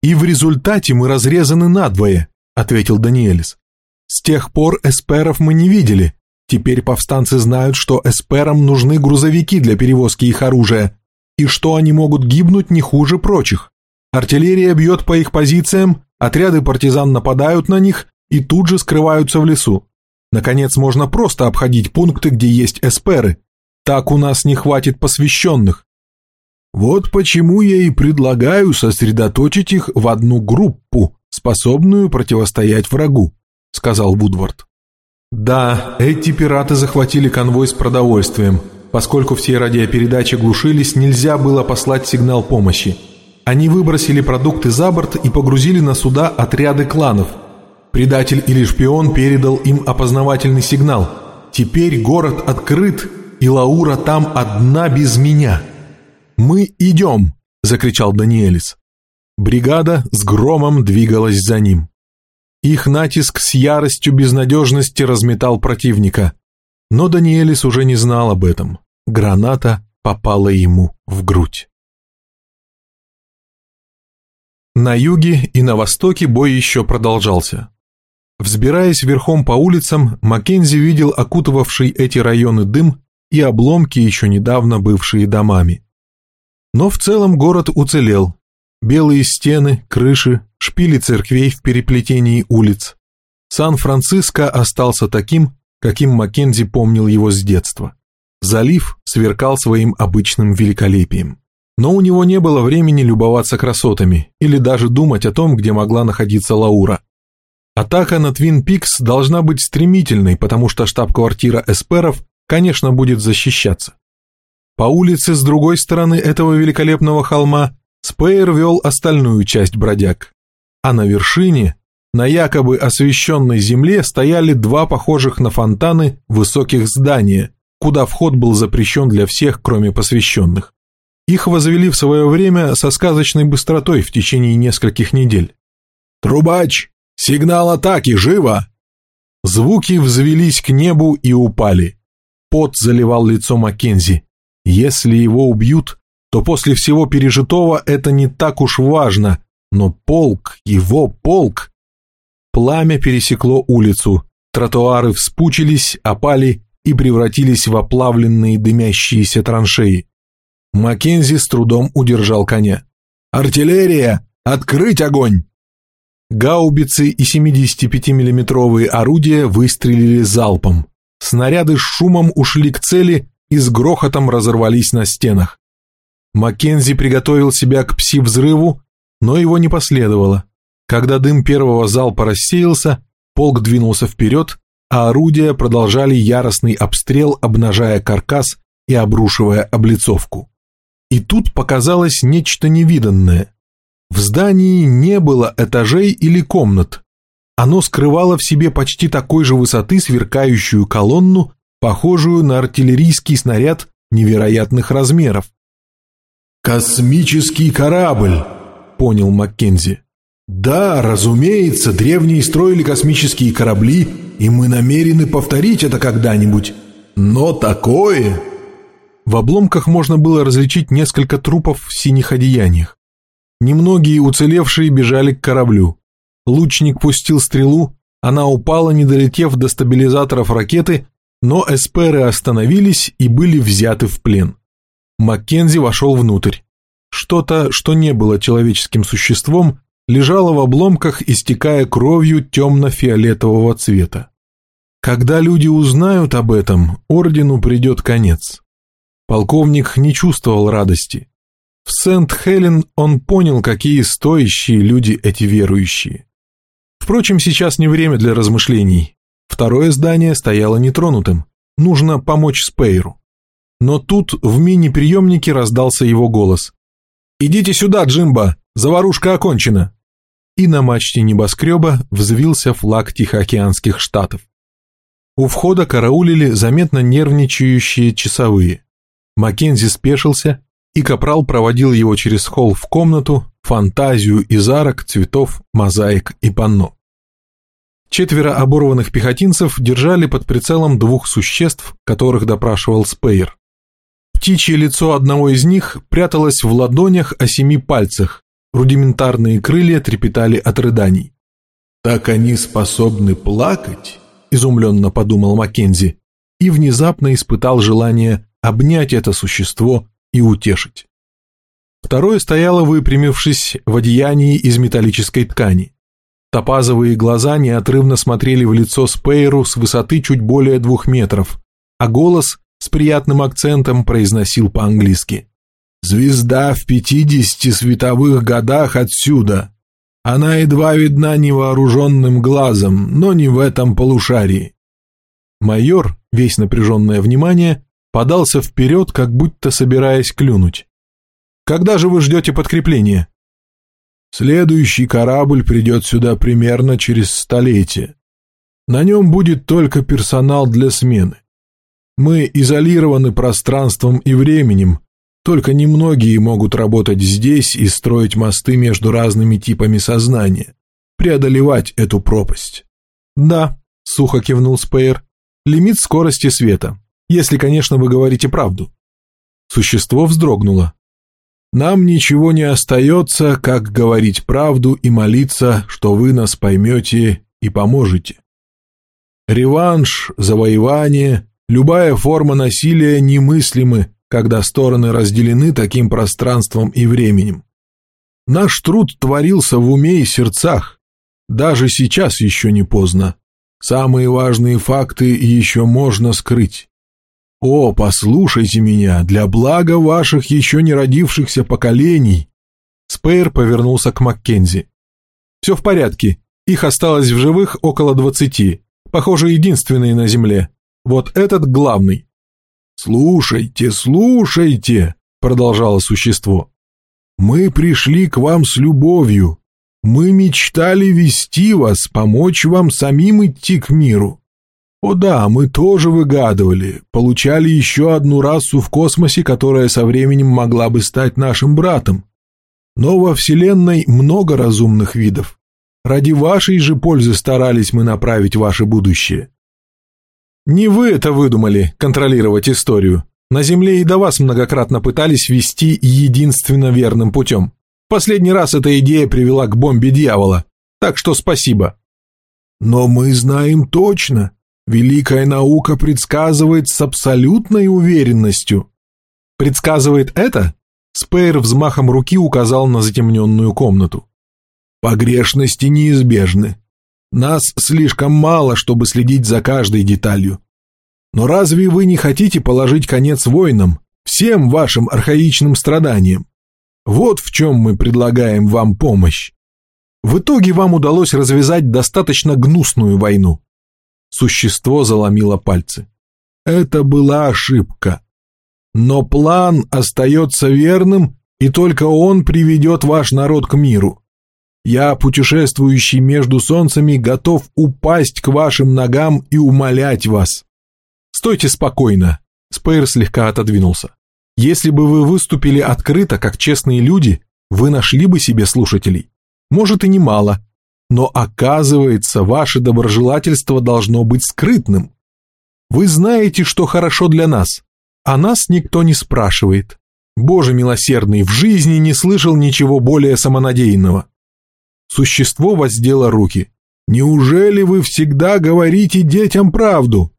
«И в результате мы разрезаны надвое», — ответил Даниэлис. «С тех пор эсперов мы не видели. Теперь повстанцы знают, что эсперам нужны грузовики для перевозки их оружия, и что они могут гибнуть не хуже прочих. Артиллерия бьет по их позициям, отряды партизан нападают на них и тут же скрываются в лесу. Наконец, можно просто обходить пункты, где есть эсперы. Так у нас не хватит посвященных. Вот почему я и предлагаю сосредоточить их в одну группу, способную противостоять врагу, сказал Вудвард. Да, эти пираты захватили конвой с продовольствием. Поскольку все радиопередачи глушились, нельзя было послать сигнал помощи. Они выбросили продукты за борт и погрузили на суда отряды кланов. Предатель или шпион передал им опознавательный сигнал. Теперь город открыт, и Лаура там одна без меня. «Мы идем!» – закричал Даниэлис. Бригада с громом двигалась за ним. Их натиск с яростью безнадежности разметал противника. Но Даниэлис уже не знал об этом. Граната попала ему в грудь. На юге и на востоке бой еще продолжался. Взбираясь верхом по улицам, Маккензи видел окутывавший эти районы дым и обломки, еще недавно бывшие домами. Но в целом город уцелел. Белые стены, крыши, шпили церквей в переплетении улиц. Сан-Франциско остался таким, каким Маккензи помнил его с детства. Залив сверкал своим обычным великолепием. Но у него не было времени любоваться красотами или даже думать о том, где могла находиться Лаура. Атака на Твин Пикс должна быть стремительной, потому что штаб-квартира эсперов, конечно, будет защищаться. По улице с другой стороны этого великолепного холма Спейер вел остальную часть бродяг. А на вершине, на якобы освещенной земле, стояли два похожих на фонтаны высоких здания, куда вход был запрещен для всех, кроме посвященных. Их возвели в свое время со сказочной быстротой в течение нескольких недель. «Трубач! Сигнал атаки! Живо!» Звуки взвелись к небу и упали. Пот заливал лицо Маккензи. Если его убьют, то после всего пережитого это не так уж важно, но полк, его полк... Пламя пересекло улицу, тротуары вспучились, опали и превратились в оплавленные дымящиеся траншеи. Маккензи с трудом удержал коня. «Артиллерия! Открыть огонь!» Гаубицы и 75 миллиметровые орудия выстрелили залпом. Снаряды с шумом ушли к цели и с грохотом разорвались на стенах. Маккензи приготовил себя к пси-взрыву, но его не последовало. Когда дым первого залпа рассеялся, полк двинулся вперед, а орудия продолжали яростный обстрел, обнажая каркас и обрушивая облицовку. И тут показалось нечто невиданное. В здании не было этажей или комнат. Оно скрывало в себе почти такой же высоты сверкающую колонну, похожую на артиллерийский снаряд невероятных размеров. «Космический корабль», — понял Маккензи. «Да, разумеется, древние строили космические корабли, и мы намерены повторить это когда-нибудь. Но такое...» В обломках можно было различить несколько трупов в синих одеяниях. Немногие уцелевшие бежали к кораблю. Лучник пустил стрелу, она упала, не долетев до стабилизаторов ракеты, но эсперы остановились и были взяты в плен. Маккензи вошел внутрь. Что-то, что не было человеческим существом, лежало в обломках, истекая кровью темно-фиолетового цвета. Когда люди узнают об этом, ордену придет конец. Полковник не чувствовал радости. В Сент-Хелен он понял, какие стоящие люди эти верующие. Впрочем, сейчас не время для размышлений. Второе здание стояло нетронутым. Нужно помочь Спейру. Но тут в мини-приемнике раздался его голос. «Идите сюда, Джимба! Заварушка окончена!» И на мачте небоскреба взвился флаг Тихоокеанских штатов. У входа караулили заметно нервничающие часовые. Маккензи спешился, и Капрал проводил его через холл в комнату, фантазию из арок, цветов, мозаик и панно. Четверо оборванных пехотинцев держали под прицелом двух существ, которых допрашивал Спейер. Птичье лицо одного из них пряталось в ладонях о семи пальцах, рудиментарные крылья трепетали от рыданий. «Так они способны плакать?» – изумленно подумал Маккензи и внезапно испытал желание обнять это существо и утешить. Второе стояло выпрямившись в одеянии из металлической ткани. Топазовые глаза неотрывно смотрели в лицо Спейру с высоты чуть более двух метров, а голос с приятным акцентом произносил по-английски. «Звезда в пятидесяти световых годах отсюда. Она едва видна невооруженным глазом, но не в этом полушарии». Майор, весь напряженное внимание, подался вперед, как будто собираясь клюнуть. «Когда же вы ждете подкрепления?» Следующий корабль придет сюда примерно через столетие. На нем будет только персонал для смены. Мы изолированы пространством и временем, только немногие могут работать здесь и строить мосты между разными типами сознания, преодолевать эту пропасть. Да, сухо кивнул Спейр, лимит скорости света, если, конечно, вы говорите правду. Существо вздрогнуло. Нам ничего не остается, как говорить правду и молиться, что вы нас поймете и поможете. Реванш, завоевание, любая форма насилия немыслимы, когда стороны разделены таким пространством и временем. Наш труд творился в уме и сердцах. Даже сейчас еще не поздно. Самые важные факты еще можно скрыть. «О, послушайте меня, для блага ваших еще не родившихся поколений!» Спейр повернулся к Маккензи. «Все в порядке. Их осталось в живых около двадцати. Похоже, единственные на Земле. Вот этот главный». «Слушайте, слушайте!» — продолжало существо. «Мы пришли к вам с любовью. Мы мечтали вести вас, помочь вам самим идти к миру. О да, мы тоже выгадывали, получали еще одну расу в космосе, которая со временем могла бы стать нашим братом. Но во Вселенной много разумных видов. Ради вашей же пользы старались мы направить ваше будущее. Не вы это выдумали, контролировать историю. На Земле и до вас многократно пытались вести единственно верным путем. Последний раз эта идея привела к бомбе дьявола, так что спасибо. Но мы знаем точно, Великая наука предсказывает с абсолютной уверенностью. Предсказывает это? Спейр взмахом руки указал на затемненную комнату. Погрешности неизбежны. Нас слишком мало, чтобы следить за каждой деталью. Но разве вы не хотите положить конец войнам, всем вашим архаичным страданиям? Вот в чем мы предлагаем вам помощь. В итоге вам удалось развязать достаточно гнусную войну. Существо заломило пальцы. Это была ошибка. Но план остается верным, и только он приведет ваш народ к миру. Я, путешествующий между солнцами, готов упасть к вашим ногам и умолять вас. Стойте спокойно. Спейр слегка отодвинулся. Если бы вы выступили открыто, как честные люди, вы нашли бы себе слушателей. Может и немало, но оказывается, ваше доброжелательство должно быть скрытным. Вы знаете, что хорошо для нас, а нас никто не спрашивает. Боже милосердный, в жизни не слышал ничего более самонадеянного. Существо воздело руки. Неужели вы всегда говорите детям правду,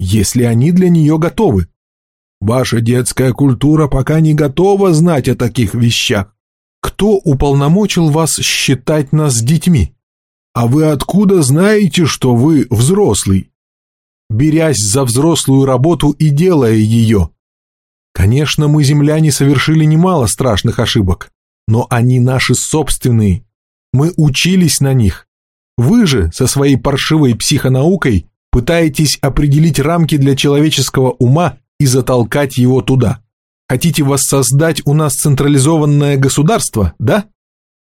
если они для нее готовы? Ваша детская культура пока не готова знать о таких вещах. Кто уполномочил вас считать нас детьми? «А вы откуда знаете, что вы взрослый?» Берясь за взрослую работу и делая ее. Конечно, мы, земляне, совершили немало страшных ошибок, но они наши собственные. Мы учились на них. Вы же со своей паршивой психонаукой пытаетесь определить рамки для человеческого ума и затолкать его туда. Хотите воссоздать у нас централизованное государство, да?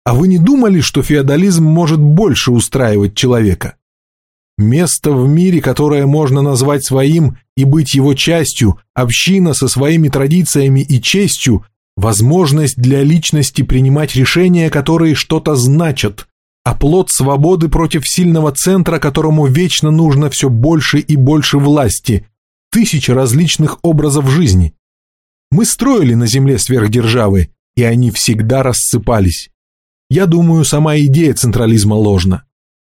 А вы не думали, что феодализм может больше устраивать человека? Место в мире, которое можно назвать своим и быть его частью, община со своими традициями и честью, возможность для личности принимать решения, которые что-то значат, а плод свободы против сильного центра, которому вечно нужно все больше и больше власти, тысячи различных образов жизни. Мы строили на земле сверхдержавы, и они всегда рассыпались. Я думаю, сама идея централизма ложна.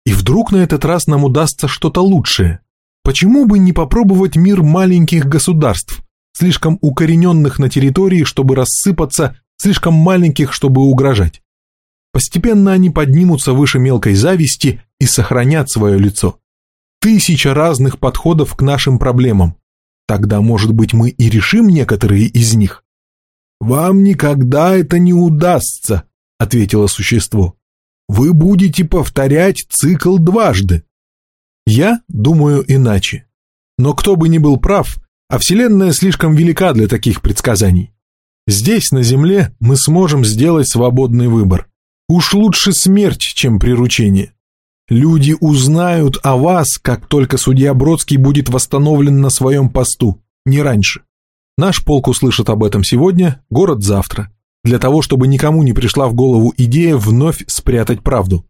И вдруг на этот раз нам удастся что-то лучшее. Почему бы не попробовать мир маленьких государств, слишком укорененных на территории, чтобы рассыпаться, слишком маленьких, чтобы угрожать? Постепенно они поднимутся выше мелкой зависти и сохранят свое лицо. Тысяча разных подходов к нашим проблемам. Тогда, может быть, мы и решим некоторые из них. «Вам никогда это не удастся», — ответило существо. «Вы будете повторять цикл дважды». Я думаю иначе. Но кто бы ни был прав, а Вселенная слишком велика для таких предсказаний. Здесь, на Земле, мы сможем сделать свободный выбор. Уж лучше смерть, чем приручение. Люди узнают о вас, как только судья Бродский будет восстановлен на своем посту, не раньше. Наш полк услышит об этом сегодня, город завтра, для того, чтобы никому не пришла в голову идея вновь спрятать правду.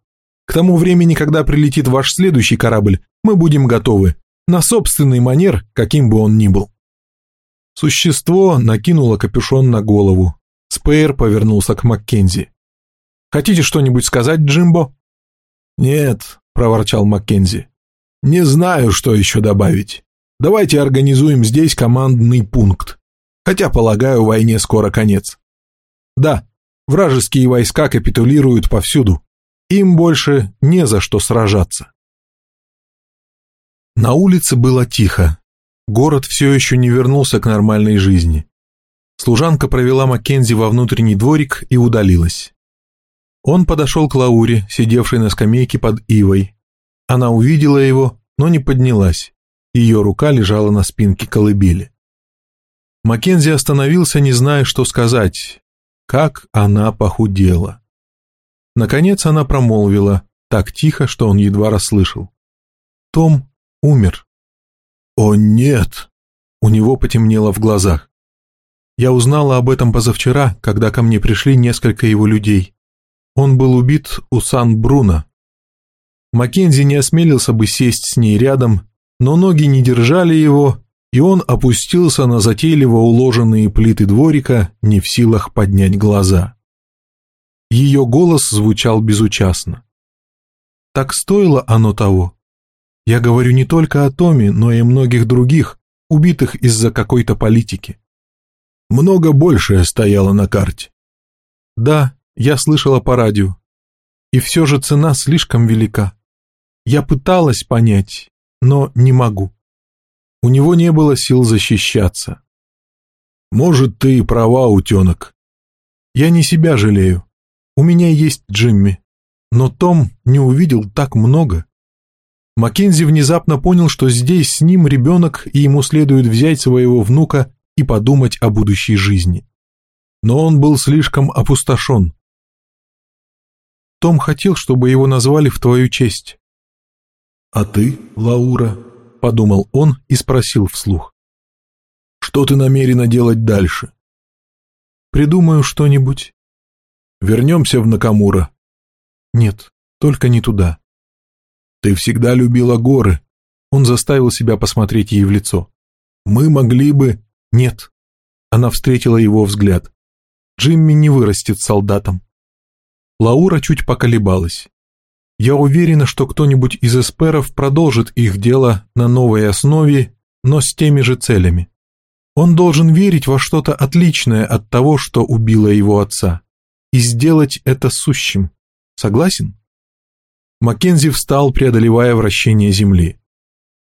К тому времени, когда прилетит ваш следующий корабль, мы будем готовы, на собственный манер, каким бы он ни был. Существо накинуло капюшон на голову. Спейр повернулся к Маккензи. «Хотите что-нибудь сказать, Джимбо?»
«Нет», — проворчал Маккензи. «Не знаю, что еще добавить. Давайте организуем здесь командный пункт. Хотя, полагаю, войне скоро конец». «Да, вражеские войска капитулируют повсюду. Им больше не за что сражаться». На улице было тихо. Город все еще не вернулся к нормальной жизни. Служанка провела Маккензи во внутренний дворик и удалилась. Он подошел к Лауре, сидевшей на скамейке под ивой. Она увидела его, но не поднялась. Ее рука лежала на спинке колыбели. Маккензи остановился, не зная, что сказать. Как она похудела. Наконец она промолвила, так тихо, что он едва расслышал. Том умер. «О, нет!» У него потемнело в глазах. Я узнала об этом позавчера, когда ко мне пришли несколько его людей. Он был убит у Сан-Бруно. Маккензи не осмелился бы сесть с ней рядом, но ноги не держали его, и он опустился на затейливо уложенные плиты дворика, не в силах поднять глаза. Ее голос звучал безучастно. Так стоило оно того. Я говорю не только о Томе, но и многих других, убитых из-за какой-то политики. Много большее стояло на карте. Да, я слышала по радио. И все же цена слишком велика. Я пыталась понять, но не могу. У него не было сил защищаться. Может, ты и права, утенок. Я не себя жалею. У меня есть Джимми. Но Том не увидел так много. Маккензи внезапно понял, что здесь с ним ребенок, и ему следует взять своего внука и подумать о будущей жизни. Но он был слишком опустошен. Том хотел, чтобы его назвали в твою честь. «А ты, Лаура?» – подумал он и спросил вслух. «Что ты намерена делать дальше?» «Придумаю что-нибудь». «Вернемся в Накамура?» «Нет, только не туда. Ты всегда любила горы. Он заставил себя посмотреть ей в лицо. Мы могли бы... Нет. Она встретила его взгляд. Джимми не вырастет солдатом. Лаура чуть поколебалась. Я уверена, что кто-нибудь из эсперов продолжит их дело на новой основе, но с теми же целями. Он должен верить во что-то отличное от того, что убило его отца, и сделать это сущим. Согласен? Маккензи встал, преодолевая вращение Земли.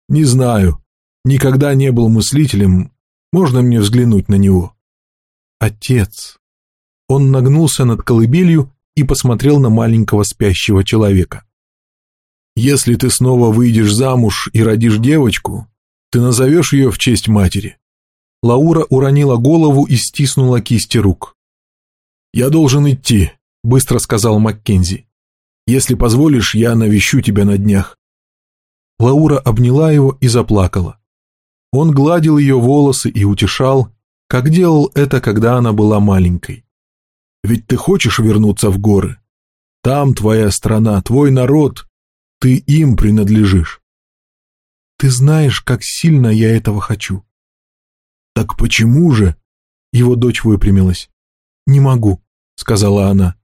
«Не знаю. Никогда не был мыслителем. Можно мне взглянуть на него?» «Отец». Он нагнулся над колыбелью и посмотрел на маленького спящего человека. «Если ты снова выйдешь замуж и родишь девочку, ты назовешь ее в честь матери». Лаура уронила голову и стиснула кисти рук. «Я должен идти», — быстро сказал Маккензи. Если позволишь, я навещу тебя на днях». Лаура обняла его и заплакала. Он гладил ее волосы и утешал, как делал это, когда она была маленькой. «Ведь ты хочешь вернуться в горы? Там твоя страна, твой народ, ты им принадлежишь». «Ты знаешь, как сильно я этого хочу». «Так почему же?» Его дочь выпрямилась. «Не могу», — сказала она.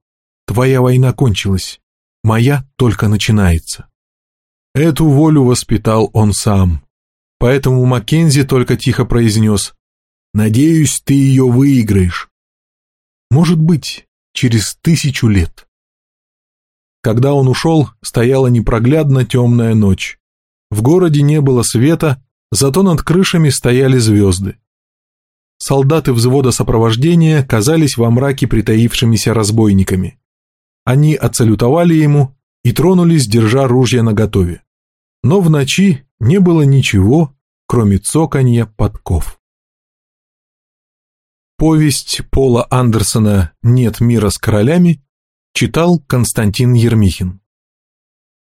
«Твоя война кончилась. Моя только начинается. Эту волю воспитал он сам. Поэтому Маккензи только тихо произнес «Надеюсь, ты ее выиграешь». Может быть, через тысячу лет.
Когда он ушел, стояла непроглядно темная ночь. В городе не было света, зато над крышами стояли звезды. Солдаты взвода сопровождения казались во мраке притаившимися разбойниками. Они отсалютовали ему и тронулись, держа ружья наготове. Но в ночи не было ничего, кроме цоканья подков. Повесть Пола Андерсона «Нет мира с королями» читал Константин Ермихин.